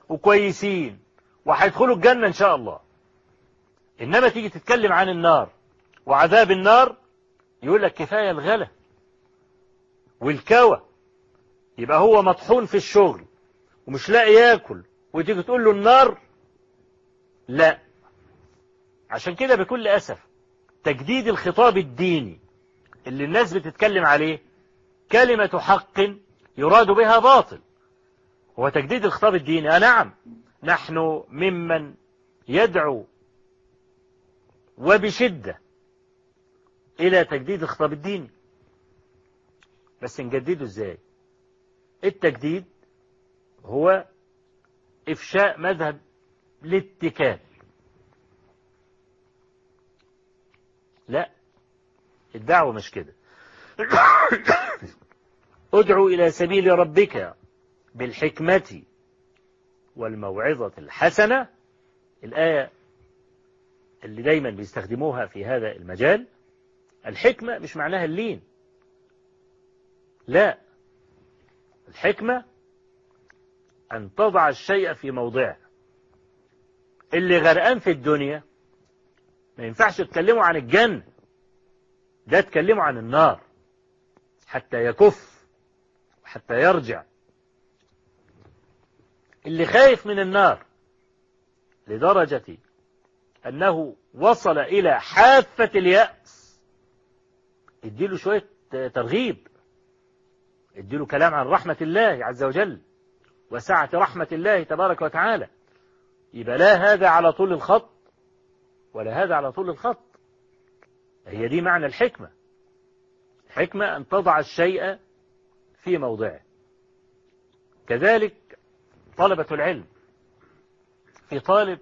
وكويسين وهيدخلوا الجنة إن شاء الله. إنما تيجي تتكلم عن النار وعذاب النار يقول لك كفاية الغلا والكوى. يبقى هو مطحون في الشغل ومش لاقي ياكل وتيجي تقول له النار لا. عشان كده بكل أسف تجديد الخطاب الديني اللي الناس بتتكلم عليه كلمة حق يراد بها باطل. هو تجديد الخطاب الديني. آه نعم نحن ممن يدعو وبشدة إلى تجديد الخطاب الديني. بس نجدده إزاي؟ التجديد هو إفشاء مذهب الاتكال لا. الدعوة مش كده. ادعو إلى سبيل ربك بالحكمة والموعظة الحسنة. الآية اللي دايما بيستخدموها في هذا المجال. الحكمة مش معناها اللين. لا. الحكمة أن تضع الشيء في موضعه. اللي غرقان في الدنيا ما ينفعش تكلموا عن الجنة ده تكلموا عن النار. حتى يكف وحتى يرجع. اللي خايف من النار لدرجة أنه وصل إلى حافة اليأس. اديله شوية ترغيب. اديله كلام عن رحمة الله عز وجل وسعة رحمة الله تبارك وتعالى. يبقى لا هذا على طول الخط. ولا هذا على طول الخط. هي دي معنى الحكمة. الحكمة أن تضع الشيء في موضعه. كذلك طلبة العلم. في طالب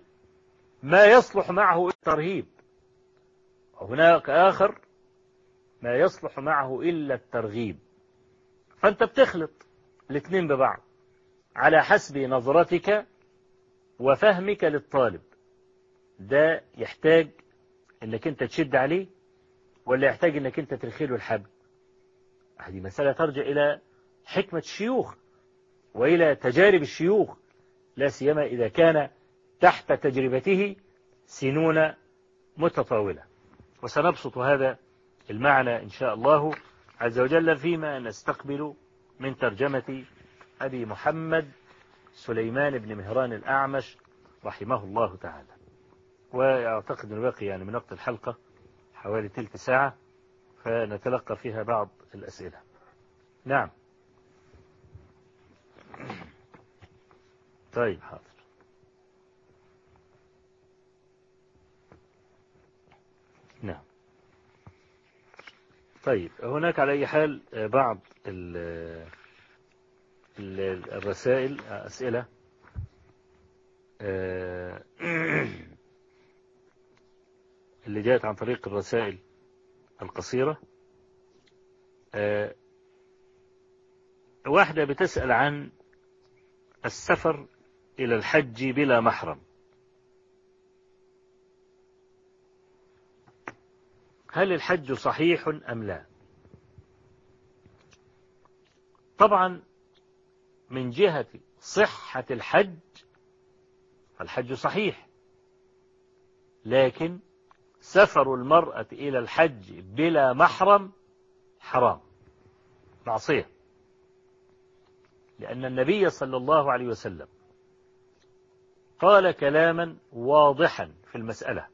ما يصلح معه الترهيب وهناك آخر ما يصلح معه إلا الترغيب. فأنت بتخلط الاثنين ببعض على حسب نظرتك وفهمك للطالب. ده يحتاج إنك أنت تشد عليه ولا يحتاج إنك أنت ترخيله الحبل؟ هذه مسألة ترجع إلى حكمة الشيوخ وإلى تجارب الشيوخ لا سيما إذا كان تحت تجربته سنون متطاولة. وسنبسط هذا المعنى إن شاء الله عز وجل فيما نستقبل من ترجمة أبي محمد سليمان بن مهران الأعمش رحمه الله تعالى. وأعتقد أن باقي يعني من وقت الحلقة حوالي تلك ساعة فنتلقى فيها بعض الأسئلة. نعم. طيب حاضر. نعم. طيب هناك على أي حال بعض الرسائل أسئلة. اللي جاءت عن طريق الرسائل القصيرة واحدة بتسأل عن السفر إلى الحج بلا محرم. هل الحج صحيح أم لا؟ طبعا من جهة صحة الحج فالحج صحيح لكن سفر المرأة إلى الحج بلا محرم حرام. معصية. لأن النبي صلى الله عليه وسلم قال كلاما واضحا في المسألة.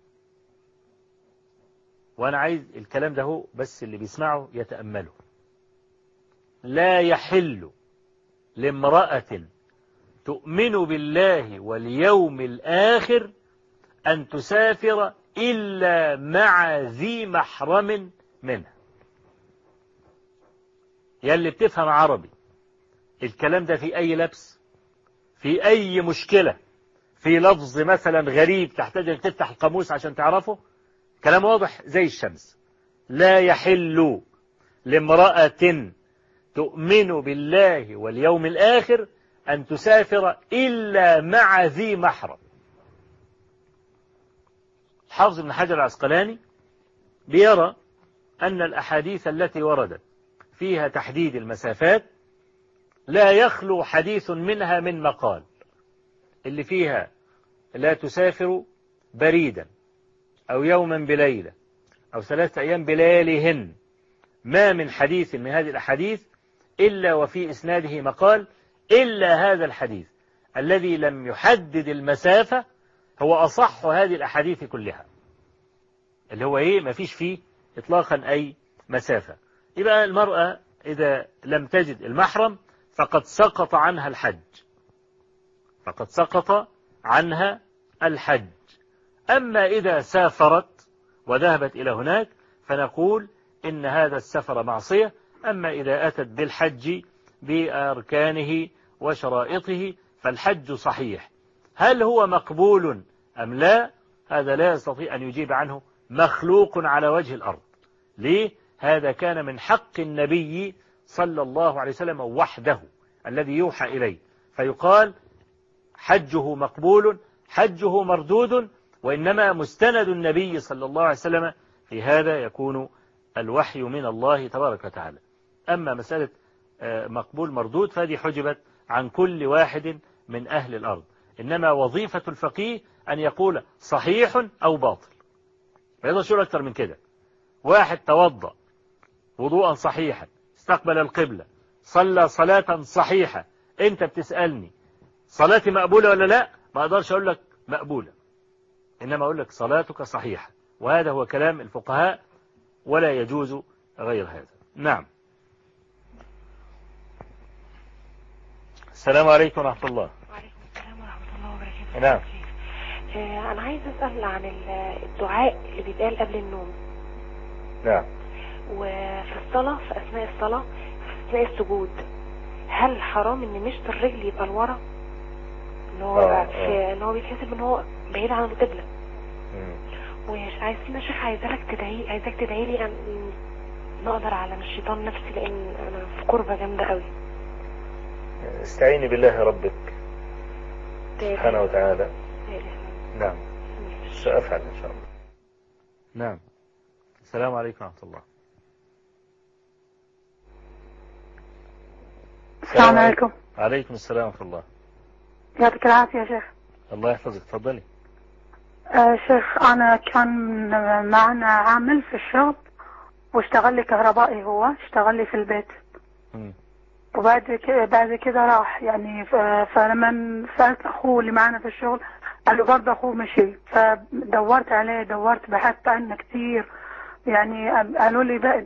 وأنا عايز الكلام ده هو بس اللي بيسمعه يتأمله. لا يحل لامرأة تؤمن بالله واليوم الآخر أن تسافر إلا مع ذي محرم منها. يلي بتفهم عربي الكلام ده في أي لبس؟ في أي مشكلة؟ في لفظ مثلا غريب تحتاج أن تفتح القاموس عشان تعرفه؟ كلام واضح زي الشمس. لا يحل لامرأة تؤمن بالله واليوم الآخر أن تسافر إلا مع ذي محرم. حافظ بن حجر العسقلاني بيرى أن الأحاديث التي وردت فيها تحديد المسافات لا يخلو حديث منها من مقال اللي فيها لا تسافر بريدا أو يوما بليلة أو ثلاثة أيام بلياليهن ما من حديث من هذه الأحاديث إلا وفي إسناده مقال إلا هذا الحديث الذي لم يحدد المسافة هو أصح هذه الأحاديث كلها. اللي هو إيه؟ ما فيش فيه إطلاقا أي مسافة. يبقى المرأة إذا لم تجد المحرم فقد سقط عنها الحج. فقد سقط عنها الحج. أما إذا سافرت وذهبت إلى هناك فنقول إن هذا السفر معصية. أما إذا أتت بالحج بأركانه وشرائطه فالحج صحيح. هل هو مقبول أم لا؟ هذا لا يستطيع أن يجيب عنه مخلوق على وجه الأرض. ليه؟ هذا كان من حق النبي صلى الله عليه وسلم وحده الذي يوحى إليه. فيقال حجه مقبول حجه مردود وإنما مستند النبي صلى الله عليه وسلم. في هذا يكون الوحي من الله تبارك وتعالى. أما مسألة مقبول مردود فهذه حجبت عن كل واحد من أهل الأرض. إنما وظيفة الفقيه أن يقول صحيح أو باطل. ما يقدرش يقول من كده؟ واحد توضأ وضوءا صحيحا استقبل القبلة صلى صلاة صحيحة. أنت بتسألني صلاتي مقبولة ولا لا؟ ما أقدرش أقول لك مقبولة إنما أقول لك صلاتك صحيحة. وهذا هو كلام الفقهاء ولا يجوز غير هذا. نعم. السلام عليكم ورحمة الله وعليكم السلام ورحمة الله وبركاته نعم. آه، أنا عايز أسأل عن ال- الدعاء اللي بيتقال قبل النوم نعم وفي الصلاة في أثناء الصلاة في أثناء السجود هل حرام إن مشط الرجل يبقى لورا؟ إن هو آه، في إن هو بيتحسب إن هو بعيد عن القبلة مم. وعايزين أشوف عايزاك تدعي عايزاك تدعي لي أن نقدر على الشيطان نفسي لأن أنا في قربة جامدة قوي استعيني بالله ربك سبحانه وتعالى. نعم. سأفعل إن شاء الله. نعم. السلام عليكم ورحمة الله. السلام عليكم. عليكم. السلام ورحمة الله. يعطيك العافية يا شيخ. الله يحفظك. تفضلي. آه شيخ أنا كان معنا عامل في الشغل واشتغل لي كهربائي هو اشتغل لي في البيت. مم. وبعد كده بعد كده راح يعني فلما سألت أخوه اللي معنا في الشغل قال له برضه أخوه مشي. فدورت عليه دورت بحثت عنه كتير. يعني قالوا لي بقى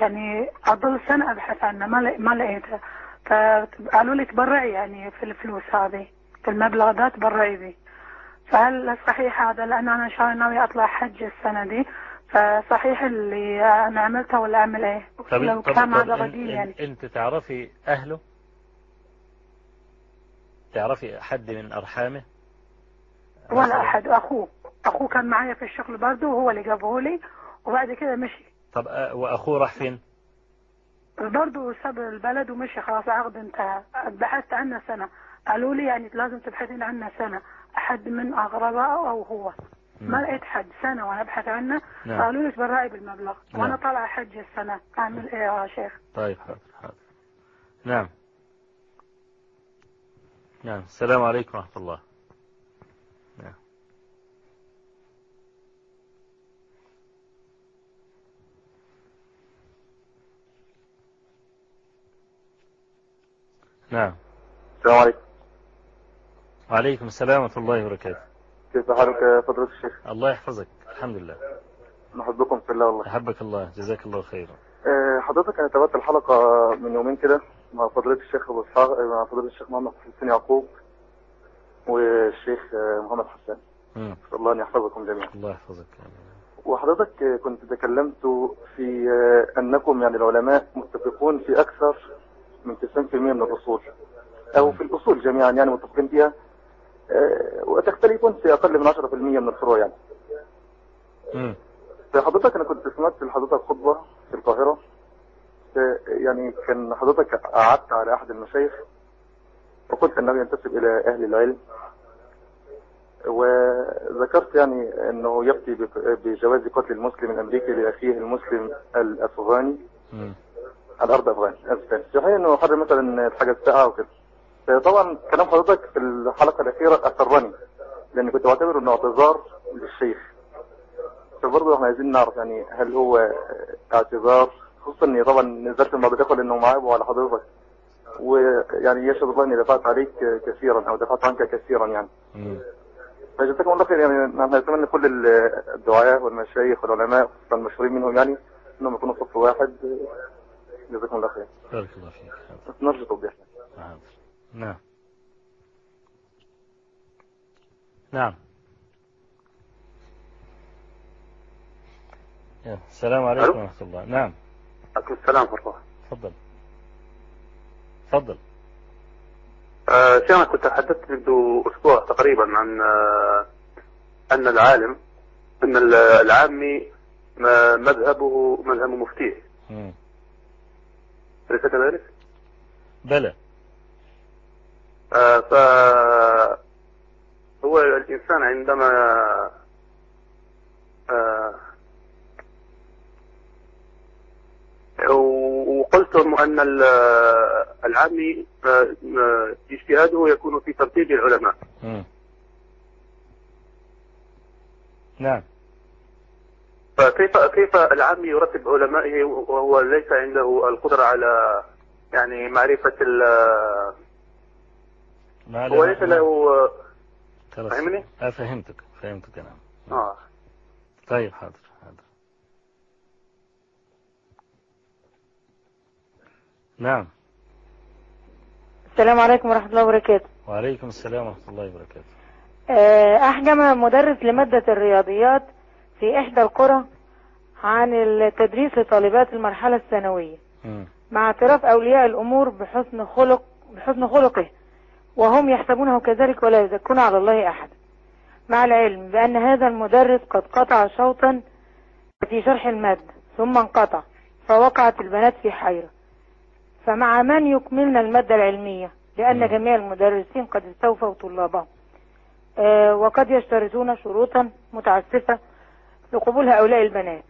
يعني أضل سنة أبحث عنه ما ما لقيتها فقالوا لي تبرعي يعني في الفلوس هذه في المبلغ ده تبرعي به فهل صحيح هذا؟ لأن أنا إن شاء الله ناوي أطلع حج السنة دي. فصحيح اللي أنا عملته ولا أعمل إيه؟ طب لو طب كان بديل إن- يعني. أنت تعرفي أهله؟ تعرفي حد من أرحامه؟ ولا مثلاً؟ أحد أخوه. أخوه كان معايا في الشغل برضه وهو اللي جابه لي وبعد كده مشي. طب أ- وأخوه راح فين؟ برضه ساب البلد ومشي خلاص عقد انتهى بحثت عنه سنة. قالوا لي يعني لازم تبحثين عنه سنة. أحد من أغربائه أو هو. ما. لقيت حد سنة وأنا أبحث عنه. نعم. قالوا لي تبرعي بالمبلغ. نعم. وأنا طالعة حج السنة. أعمل إيه يا شيخ؟ طيب حاضر حاضر نعم. نعم السلام عليكم ورحمة الله. نعم. نعم. السلام عليكم. وعليكم السلام ورحمة الله وبركاته. كيف حالك يا فضيلة الشيخ؟ الله يحفظك الحمد لله. نحبكم في الله والله. أحبك الله جزاك الله خيرا. آه، حضرتك أنا تابعت الحلقة من يومين كده مع فضيلة الشيخ أبو إسحاق آه، مع فضيلة الشيخ محمد حسين يعقوب والشيخ آه، محمد حسان. نسأل الله أن يحفظكم جميعا. الله يحفظك وحضرتك كنت تكلمت في آه، أنكم يعني العلماء متفقون في أكثر من 90% من الأصول أو في الأصول جميعا يعني متفقين فيها وتختلفون في أقل من 10% من الفروع يعني مم. حضرتك أنا كنت سمعت لحضرتك خطبة في القاهرة يعني كان حضرتك قعدت على أحد المشايخ وقلت أنه ينتسب إلى أهل العلم وذكرت يعني أنه يفتي بجواز قتل المسلم الأمريكي لأخيه المسلم الأفغاني مم. على ارض افغان افغان في حين إنه حرم مثلا الحاجة الساعة وكده طبعا كلام حضرتك في الحلقة الأخيرة اثرني لأن كنت بعتبره إنه اعتذار للشيخ. فبرضه إحنا عايزين نعرف يعني هل هو اعتذار خصوصا إني طبعا نزلت مع الاخوه لأنه معاه على حضرتك. ويعني يشهد الله إني دفعت عليك كثيرا أو دفعت عنك كثيرا يعني. فجزاكم الله خير يعني نحن نتمنى كل الدعاء والمشايخ والعلماء خصوصا المشهورين منهم يعني إنهم يكونوا صف واحد. جزاكم الله خير. بارك الله فيك. نرجو توضيح حاضر. نعم. نعم. السلام عليكم؟ ورحمة الله. نعم. عليكم السلام ورحمة الله. تفضل. تفضل. آه، شيخنا كنت تحدثت منذ أسبوع تقريبا عن آه، أن العالم أن ال- العامي مذهبه مذهب مفتيه. أليس كذلك؟ بلى. ف هو الإنسان عندما آه، وقلت أن ال- العامي آه، آه، اجتهاده يكون في ترتيب العلماء مم. نعم فكيف كيف العامي يرتب علمائه وهو ليس عنده القدرة على يعني معرفة هو ليس له. فاهمني؟ آه، فهمتك. فهمتك نعم. آه. طيب حاضر حاضر. نعم. السلام عليكم ورحمة الله وبركاته. وعليكم السلام ورحمة الله وبركاته. آه، أحجم مدرس لمادة الرياضيات في إحدى القرى عن التدريس لطالبات المرحلة الثانوية. مع اعتراف أولياء الأمور بحسن خلق بحسن خلقه. وهم يحسبونه كذلك ولا يزكون على الله أحد مع العلم بأن هذا المدرس قد قطع شوطا في شرح المادة ثم انقطع فوقعت البنات في حيرة فمع من يكملن المادة العلمية لأن مم. جميع المدرسين قد استوفوا طلابهم آه، وقد يشترطون شروطا متعسفة لقبول هؤلاء البنات.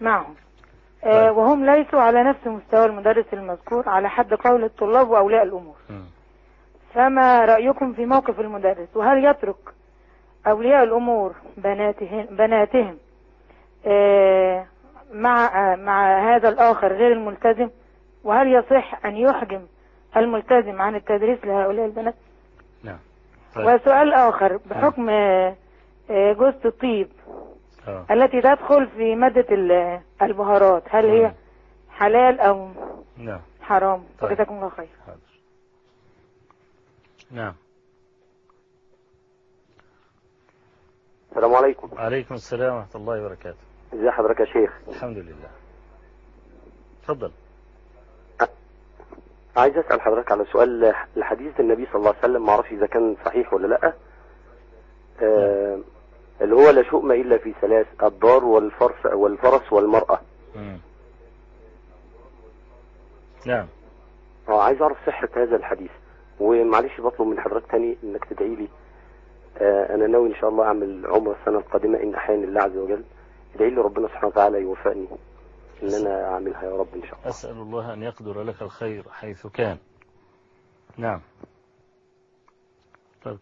معهم آه، طيب. وهم ليسوا على نفس مستوى المدرس المذكور على حد قول الطلاب وأولياء الأمور. فما رأيكم في موقف المدرس؟ وهل يترك أولياء الأمور بناتهم, بناتهم آه، مع مع هذا الآخر غير الملتزم؟ وهل يصح أن يحجم الملتزم عن التدريس لهؤلاء البنات؟ نعم. طيب. وسؤال آخر بحكم آه، آه، جوزة الطيب آه. التي تدخل في مادة ال- البهارات هل هي مم. حلال أو نعم. حرام؟ طيب. الله خير. نعم. السلام عليكم. وعليكم السلام ورحمة الله وبركاته. ازي حضرتك يا شيخ؟ الحمد لله. تفضل. عايز أسأل حضرتك على سؤال لحديث النبي صلى الله عليه وسلم ما أعرفش إذا كان صحيح ولا لأ. آه اللي هو لا شؤم إلا في ثلاث الدار والفرس والفرس والمرأة. مم. نعم. آه عايز أعرف صحه هذا الحديث. ومعلش بطلب من حضرتك تاني إنك تدعي لي. آه أنا ناوي إن شاء الله أعمل عمرة السنة القادمة إن احياني الله عز وجل. ادعي لي ربنا سبحانه وتعالى يوفقني إن أنا أعملها يا رب إن شاء الله. أسأل الله أن يقدر لك الخير حيث كان. نعم. طيب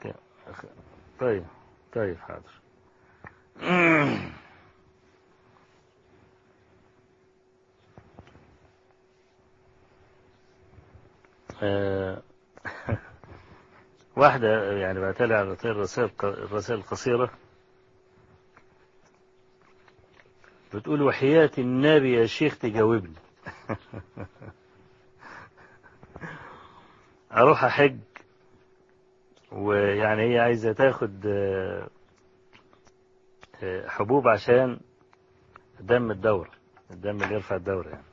طيب طيب حاضر. آه، واحدة يعني بعتلي على الرسائل الرسائل القصيرة. بتقول وحياة النبي يا شيخ تجاوبني. أروح أحج ويعني هي عايزة تاخد آه، حبوب عشان دم الدورة الدم اللي يرفع الدورة يعني.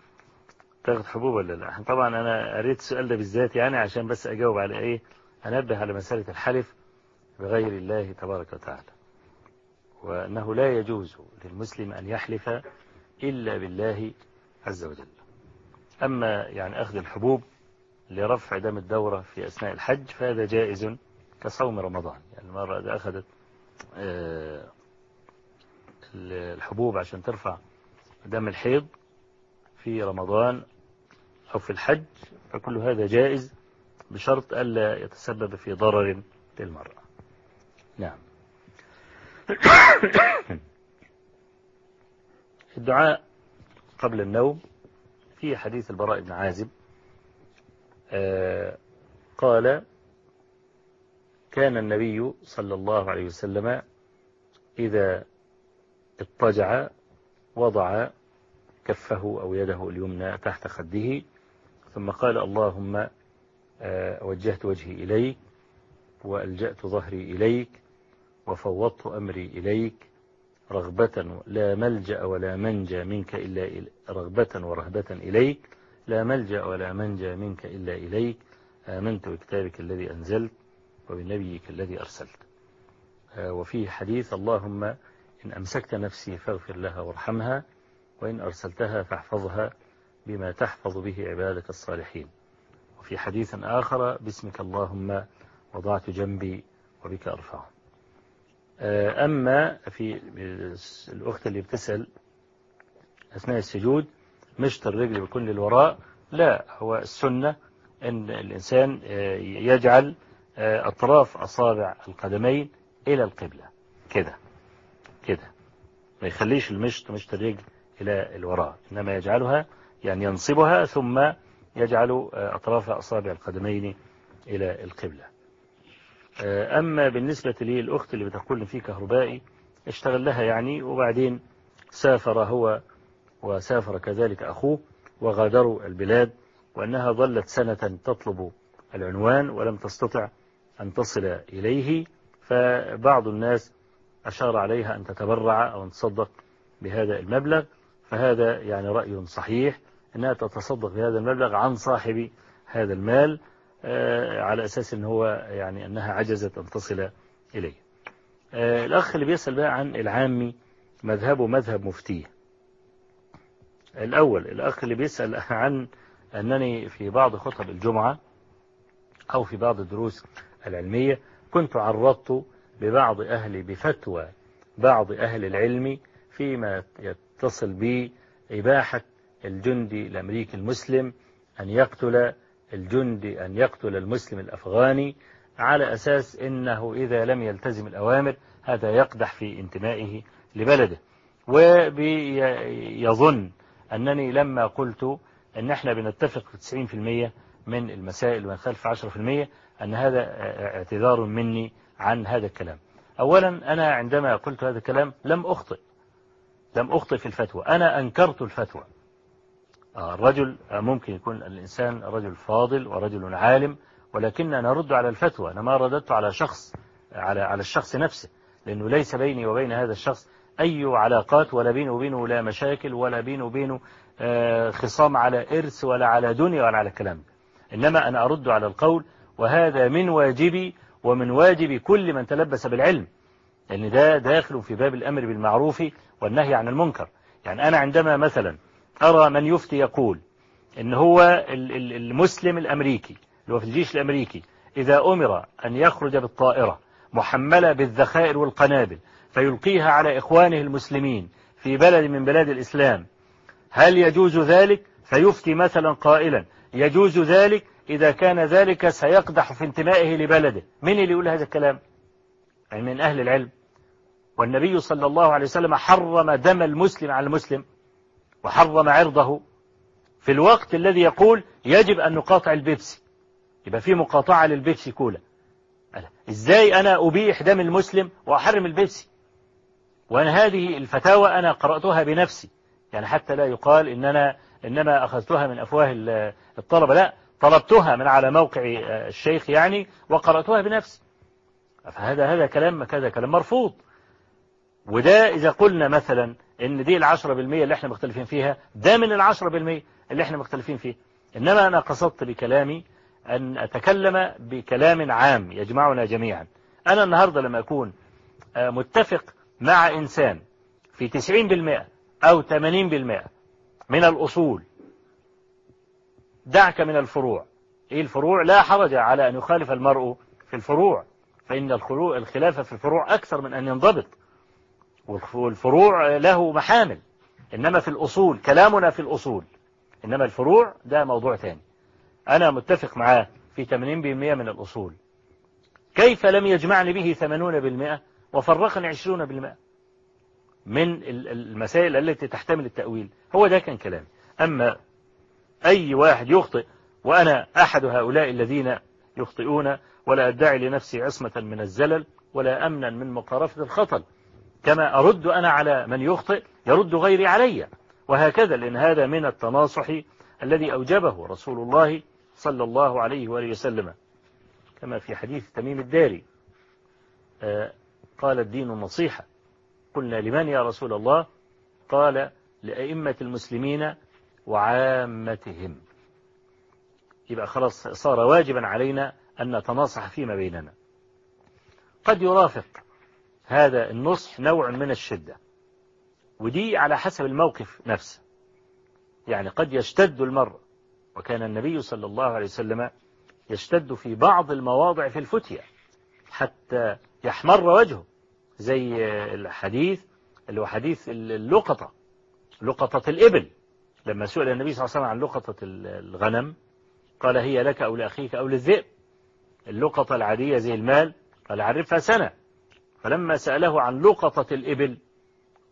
تاخد حبوب ولا لا؟ طبعا أنا قريت السؤال ده بالذات يعني عشان بس أجاوب على إيه؟ أنبه على مسألة الحلف بغير الله تبارك وتعالى وأنه لا يجوز للمسلم أن يحلف إلا بالله عز وجل. أما يعني أخذ الحبوب لرفع دم الدورة في أثناء الحج فهذا جائز كصوم رمضان. يعني إذا أخذت آه، الحبوب عشان ترفع دم الحيض في رمضان أو في الحج فكل هذا جائز بشرط ألا يتسبب في ضرر للمرأة. نعم. الدعاء قبل النوم في حديث البراء بن عازب آه، قال كان النبي صلى الله عليه وسلم إذا اضطجع وضع كفه أو يده اليمنى تحت خده ثم قال اللهم وجهت وجهي إليك وألجأت ظهري إليك وفوضت أمري إليك رغبة لا ملجأ ولا منجى منك إلا رغبة ورهبة إليك لا ملجأ ولا منجى منك إلا إليك. آمنت بكتابك الذي أنزلت وبنبيك الذي أرسلت. آه، وفيه حديث اللهم إن أمسكت نفسي فاغفر لها وارحمها وإن أرسلتها فاحفظها بما تحفظ به عبادك الصالحين. وفي حديث آخر باسمك اللهم وضعت جنبي وبك أرفعه. آه، أما في الأخت اللي بتسأل أثناء السجود مشط الرجل بكل للوراء لا هو السنة أن الإنسان آه، يجعل آه، أطراف أصابع القدمين إلى القبلة. كده كده. ما يخليش المشط مشط الرجل إلى الوراء إنما يجعلها يعني ينصبها ثم يجعل أطراف أصابع القدمين إلى القبلة. أما بالنسبة لي الأخت اللي بتقول في كهربائي اشتغل لها يعني وبعدين سافر هو وسافر كذلك أخوه وغادروا البلاد وأنها ظلت سنة تطلب العنوان ولم تستطع أن تصل إليه. فبعض الناس أشار عليها أن تتبرع أو أن تصدق بهذا المبلغ فهذا يعني رأي صحيح. أنها تتصدق بهذا المبلغ عن صاحب هذا المال آه، على أساس أن هو يعني أنها عجزت أن تصل إليه. آه، الأخ اللي بيسأل بقى عن العامي مذهبه مذهب مفتيه. الأول الأخ اللي بيسأل عن أنني في بعض خطب الجمعة أو في بعض الدروس العلمية كنت عرضت ببعض أهلي بفتوى بعض أهل العلم فيما يتصل بإباحة الجندي الأمريكي المسلم أن يقتل الجندي أن يقتل المسلم الأفغاني على أساس إنه إذا لم يلتزم الأوامر هذا يقدح في انتمائه لبلده. ويظن أنني لما قلت أن إحنا بنتفق في 90% من المسائل ونخالف 10% أن هذا اعتذار مني عن هذا الكلام. أولا أنا عندما قلت هذا الكلام لم أخطئ لم أخطئ في الفتوى. أنا أنكرت الفتوى. الرجل ممكن يكون الإنسان رجل فاضل ورجل عالم ولكن أنا أرد على الفتوى أنا ما رددت على شخص على على الشخص نفسه لأنه ليس بيني وبين هذا الشخص أي علاقات ولا بيني وبينه لا مشاكل ولا بيني وبينه آه، خصام على إرث ولا على دنيا ولا على كلام. إنما أنا أرد على القول وهذا من واجبي ومن واجب كل من تلبس بالعلم. لأن ده داخل في باب الأمر بالمعروف والنهي عن المنكر. يعني أنا عندما مثلا أرى من يفتي يقول إن هو المسلم الأمريكي اللي هو في الجيش الأمريكي إذا أمر أن يخرج بالطائرة محملة بالذخائر والقنابل فيلقيها على إخوانه المسلمين في بلد من بلاد الإسلام هل يجوز ذلك؟ فيفتي مثلا قائلا يجوز ذلك؟ إذا كان ذلك سيقدح في انتمائه لبلده. مين اللي يقول هذا الكلام؟ يعني من أهل العلم. والنبي صلى الله عليه وسلم حرم دم المسلم على المسلم. وحرم عرضه في الوقت الذي يقول يجب أن نقاطع البيبسي. يبقى في مقاطعة للبيبسي كولا إزاي أنا أبيح دم المسلم وأحرم البيبسي؟ وأنا هذه الفتاوى أنا قرأتها بنفسي. يعني حتى لا يقال إن أنا إنما أخذتها من أفواه الطلبة. لا طلبتها من على موقع الشيخ يعني وقرأتها بنفسي. فهذا هذا كلام كذا كلام مرفوض. وده إذا قلنا مثلا إن دي العشرة بالمية اللي إحنا مختلفين فيها ده من العشرة بالمية اللي إحنا مختلفين فيه. إنما أنا قصدت بكلامي أن أتكلم بكلام عام يجمعنا جميعا. أنا النهاردة لما أكون متفق مع إنسان في 90% أو 80% من الأصول دعك من الفروع. إيه الفروع؟ لا حرج على أن يخالف المرء في الفروع فإن الخلاف في الفروع أكثر من أن ينضبط. والفروع له محامل. إنما في الأصول كلامنا في الأصول. إنما الفروع ده موضوع ثاني أنا متفق معاه في 80% من الأصول. كيف لم يجمعني به 80% وفرقني 20% من المسائل التي تحتمل التأويل؟ هو ده كان كلامي. أما أي واحد يخطئ وأنا أحد هؤلاء الذين يخطئون ولا أدعي لنفسي عصمة من الزلل ولا أمنا من مقارفة الخطل كما أرد أنا على من يخطئ يرد غيري علي. وهكذا لأن هذا من التناصح الذي أوجبه رسول الله صلى الله عليه وآله وسلم. كما في حديث تميم الداري. قال الدين النصيحة. قلنا لمن يا رسول الله؟ قال لأئمة المسلمين وعامتهم. يبقى خلاص صار واجبا علينا أن نتناصح فيما بيننا. قد يرافق هذا النصح نوع من الشدة. ودي على حسب الموقف نفسه. يعني قد يشتد المرء وكان النبي صلى الله عليه وسلم يشتد في بعض المواضع في الفتية حتى يحمر وجهه زي الحديث اللي هو حديث اللقطة لقطة الإبل. لما سئل النبي صلى الله عليه وسلم عن لقطة الغنم قال هي لك أو لأخيك أو للذئب. اللقطة العادية زي المال قال عرفها سنة. فلما سأله عن لقطة الإبل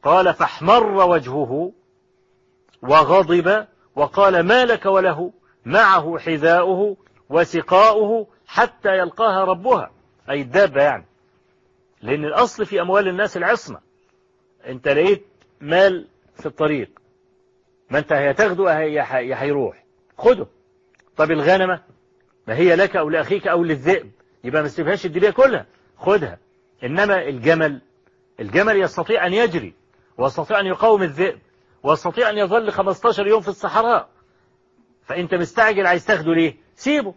قال فاحمر وجهه وغضب وقال ما لك وله؟ معه حذاؤه وسقاؤه حتى يلقاها ربها. أي الدابة يعني. لأن الأصل في أموال الناس العصمة. أنت لقيت مال في الطريق. ما أنت هتاخده يا هيروح. خده. طب الغنمة؟ ما هي لك أو لأخيك أو للذئب. يبقى ما تسيبهاش الدبية كلها. خدها. إنما الجمل الجمل يستطيع أن يجري ويستطيع أن يقاوم الذئب ويستطيع أن يظل 15 يوم في الصحراء. فأنت مستعجل عايز تاخده ليه؟ سيبه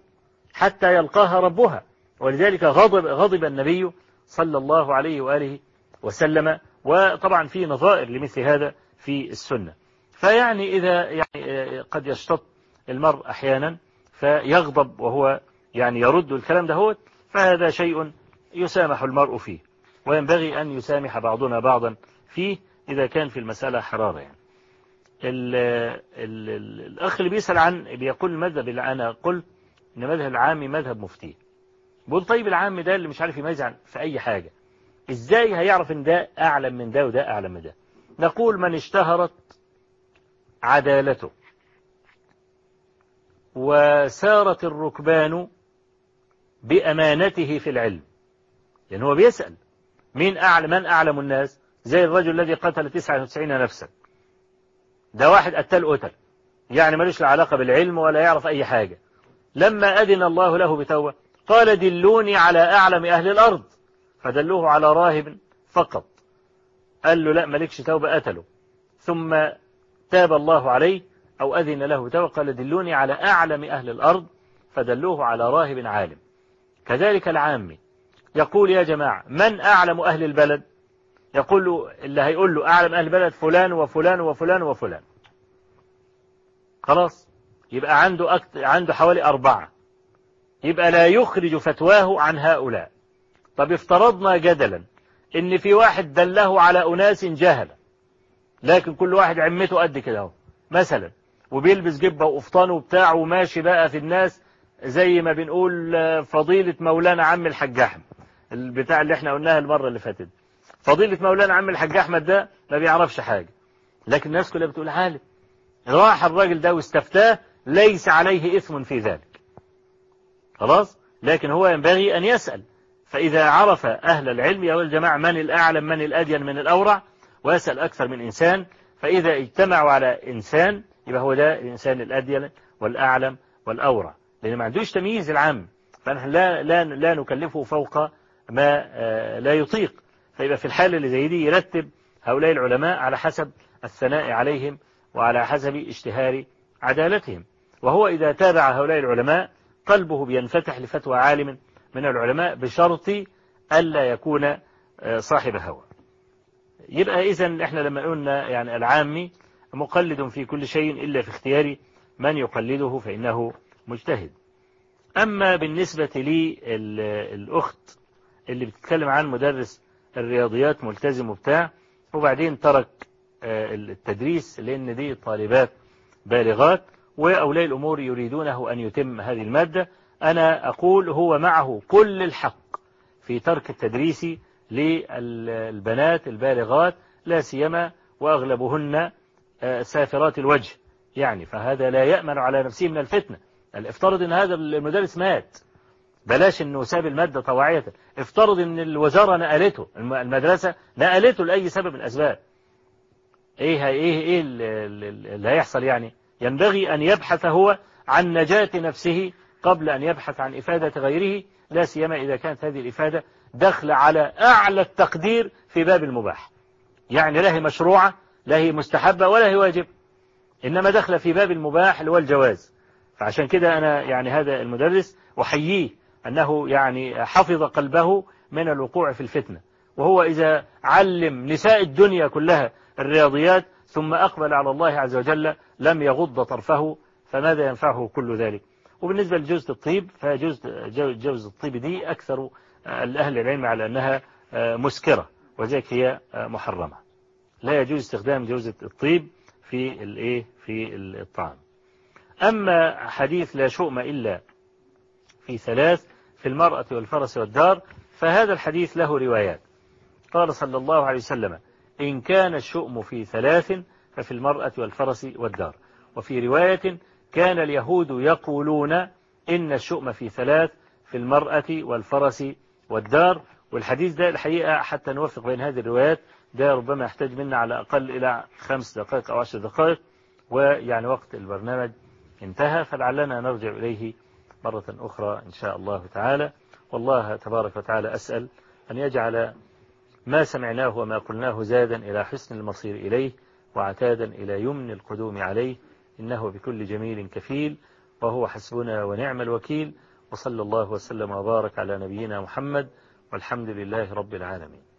حتى يلقاها ربها. ولذلك غضب, غضب النبي صلى الله عليه وآله وسلم وطبعا في نظائر لمثل هذا في السنة. فيعني إذا يعني قد يشتط المرء أحيانا فيغضب وهو يعني يرد الكلام ده هو فهذا شيء يسامح المرء فيه وينبغي أن يسامح بعضنا بعضا فيه إذا كان في المسألة حرارة. يعني ال ال ال الأخ اللي بيسأل عن بيقول المذهب اللي أنا قلت إن مذهب العامي مذهب مفتي. بقول طيب العام ده اللي مش عارف يميز عن في أي حاجة. إزاي هيعرف إن ده أعلم من ده وده أعلم من ده؟ نقول من اشتهرت عدالته وسارت الركبان بأمانته في العلم. لأن هو بيسأل. مين أعلم من أعلم الناس؟ زي الرجل الذي قتل 99 نفسا. ده واحد قتل قتل. يعني ملوش علاقة بالعلم ولا يعرف أي حاجة. لما أذن الله له بتوبة قال دلوني على أعلم أهل الأرض. فدلوه على راهب فقط. قال له لا ملكش توبة قتله. ثم تاب الله عليه أو أذن له توبة قال دلوني على أعلم أهل الأرض. فدلوه على راهب عالم. كذلك العامي. يقول يا جماعة من أعلم أهل البلد؟ يقول له اللي هيقول له أعلم أهل البلد فلان وفلان وفلان وفلان. خلاص؟ يبقى عنده أكت... عنده حوالي أربعة. يبقى لا يخرج فتواه عن هؤلاء. طب افترضنا جدلا إن في واحد دله على أناس جهلة لكن كل واحد عمته قد كده أهو. مثلا وبيلبس جبة وقفطان وبتاع وماشي بقى في الناس زي ما بنقول فضيلة مولانا عم الحاج أحمد البتاع اللي إحنا قلناها المرة اللي فاتت. فضيلة مولانا عم الحاج أحمد ده ما بيعرفش حاجة. لكن الناس كلها بتقول عالم. راح الراجل ده واستفتاه ليس عليه إثم في ذلك. خلاص؟ لكن هو ينبغي أن يسأل. فإذا عرف أهل العلم يا الجماعة من الأعلم من الأدين من الأورع ويسأل أكثر من إنسان. فإذا اجتمعوا على إنسان يبقى هو ده الإنسان الأدين والأعلم والأورع. لأن ما عندوش تمييز العام. فنحن لا, لا, لا نكلفه فوق ما آه، لا يطيق. فيبقى في الحالة اللي زي دي يرتب هؤلاء العلماء على حسب الثناء عليهم وعلى حسب اشتهار عدالتهم. وهو إذا تابع هؤلاء العلماء قلبه بينفتح لفتوى عالم من العلماء بشرط ألا يكون آه، صاحب هوى. يبقى إذا إحنا لما قلنا يعني العامي مقلد في كل شيء إلا في اختيار من يقلده فإنه مجتهد. أما بالنسبة لي ال- الأخت اللي بتتكلم عن مدرس الرياضيات ملتزم وبتاع وبعدين ترك آه، التدريس لأن دي طالبات بالغات وأولياء الأمور يريدونه أن يتم هذه المادة. أنا أقول هو معه كل الحق في ترك التدريس للبنات البالغات لا سيما وأغلبهن آه، سافرات الوجه. يعني فهذا لا يأمن على نفسه من الفتنة. افترض إن هذا المدرس مات. بلاش انه ساب المادة طواعية. افترض ان الوزارة نقلته الم- المدرسة نقلته لأي سبب من الأسباب. إيه إيه إيه ال- ال- اللي هيحصل يعني؟ ينبغي أن يبحث هو عن نجاة نفسه قبل أن يبحث عن إفادة غيره لا سيما إذا كانت هذه الإفادة دخل على أعلى التقدير في باب المباح. يعني لا هي مشروعة لا هي مستحبة ولا هي واجب. إنما دخل في باب المباح اللي هو الجواز. فعشان كده أنا يعني هذا المدرس أحييه أنه يعني حفظ قلبه من الوقوع في الفتنة. وهو إذا علم نساء الدنيا كلها الرياضيات ثم أقبل على الله عز وجل لم يغض طرفه فماذا ينفعه كل ذلك؟ وبالنسبة لجوزة الطيب فجوزة جوز الطيب دي أكثر الأهل العلم على أنها مسكرة وذلك هي محرمة. لا يجوز استخدام جوزة الطيب في الإيه؟ في الطعام. أما حديث لا شؤم إلا في ثلاث في المرأة والفرس والدار فهذا الحديث له روايات. قال صلى الله عليه وسلم إن كان الشؤم في ثلاث ففي المرأة والفرس والدار. وفي رواية كان اليهود يقولون إن الشؤم في ثلاث في المرأة والفرس والدار. والحديث ده الحقيقة حتى نوفق بين هذه الروايات ده ربما يحتاج منا على أقل إلى خمس دقائق أو عشر دقائق ويعني وقت البرنامج انتهى فلعلنا نرجع إليه مرة أخرى إن شاء الله تعالى. والله تبارك وتعالى أسأل أن يجعل ما سمعناه وما قلناه زادا إلى حسن المصير إليه وعتادا إلى يمن القدوم عليه. إنه بكل جميل كفيل. وهو حسبنا ونعم الوكيل. وصلى الله وسلم وبارك على نبينا محمد والحمد لله رب العالمين.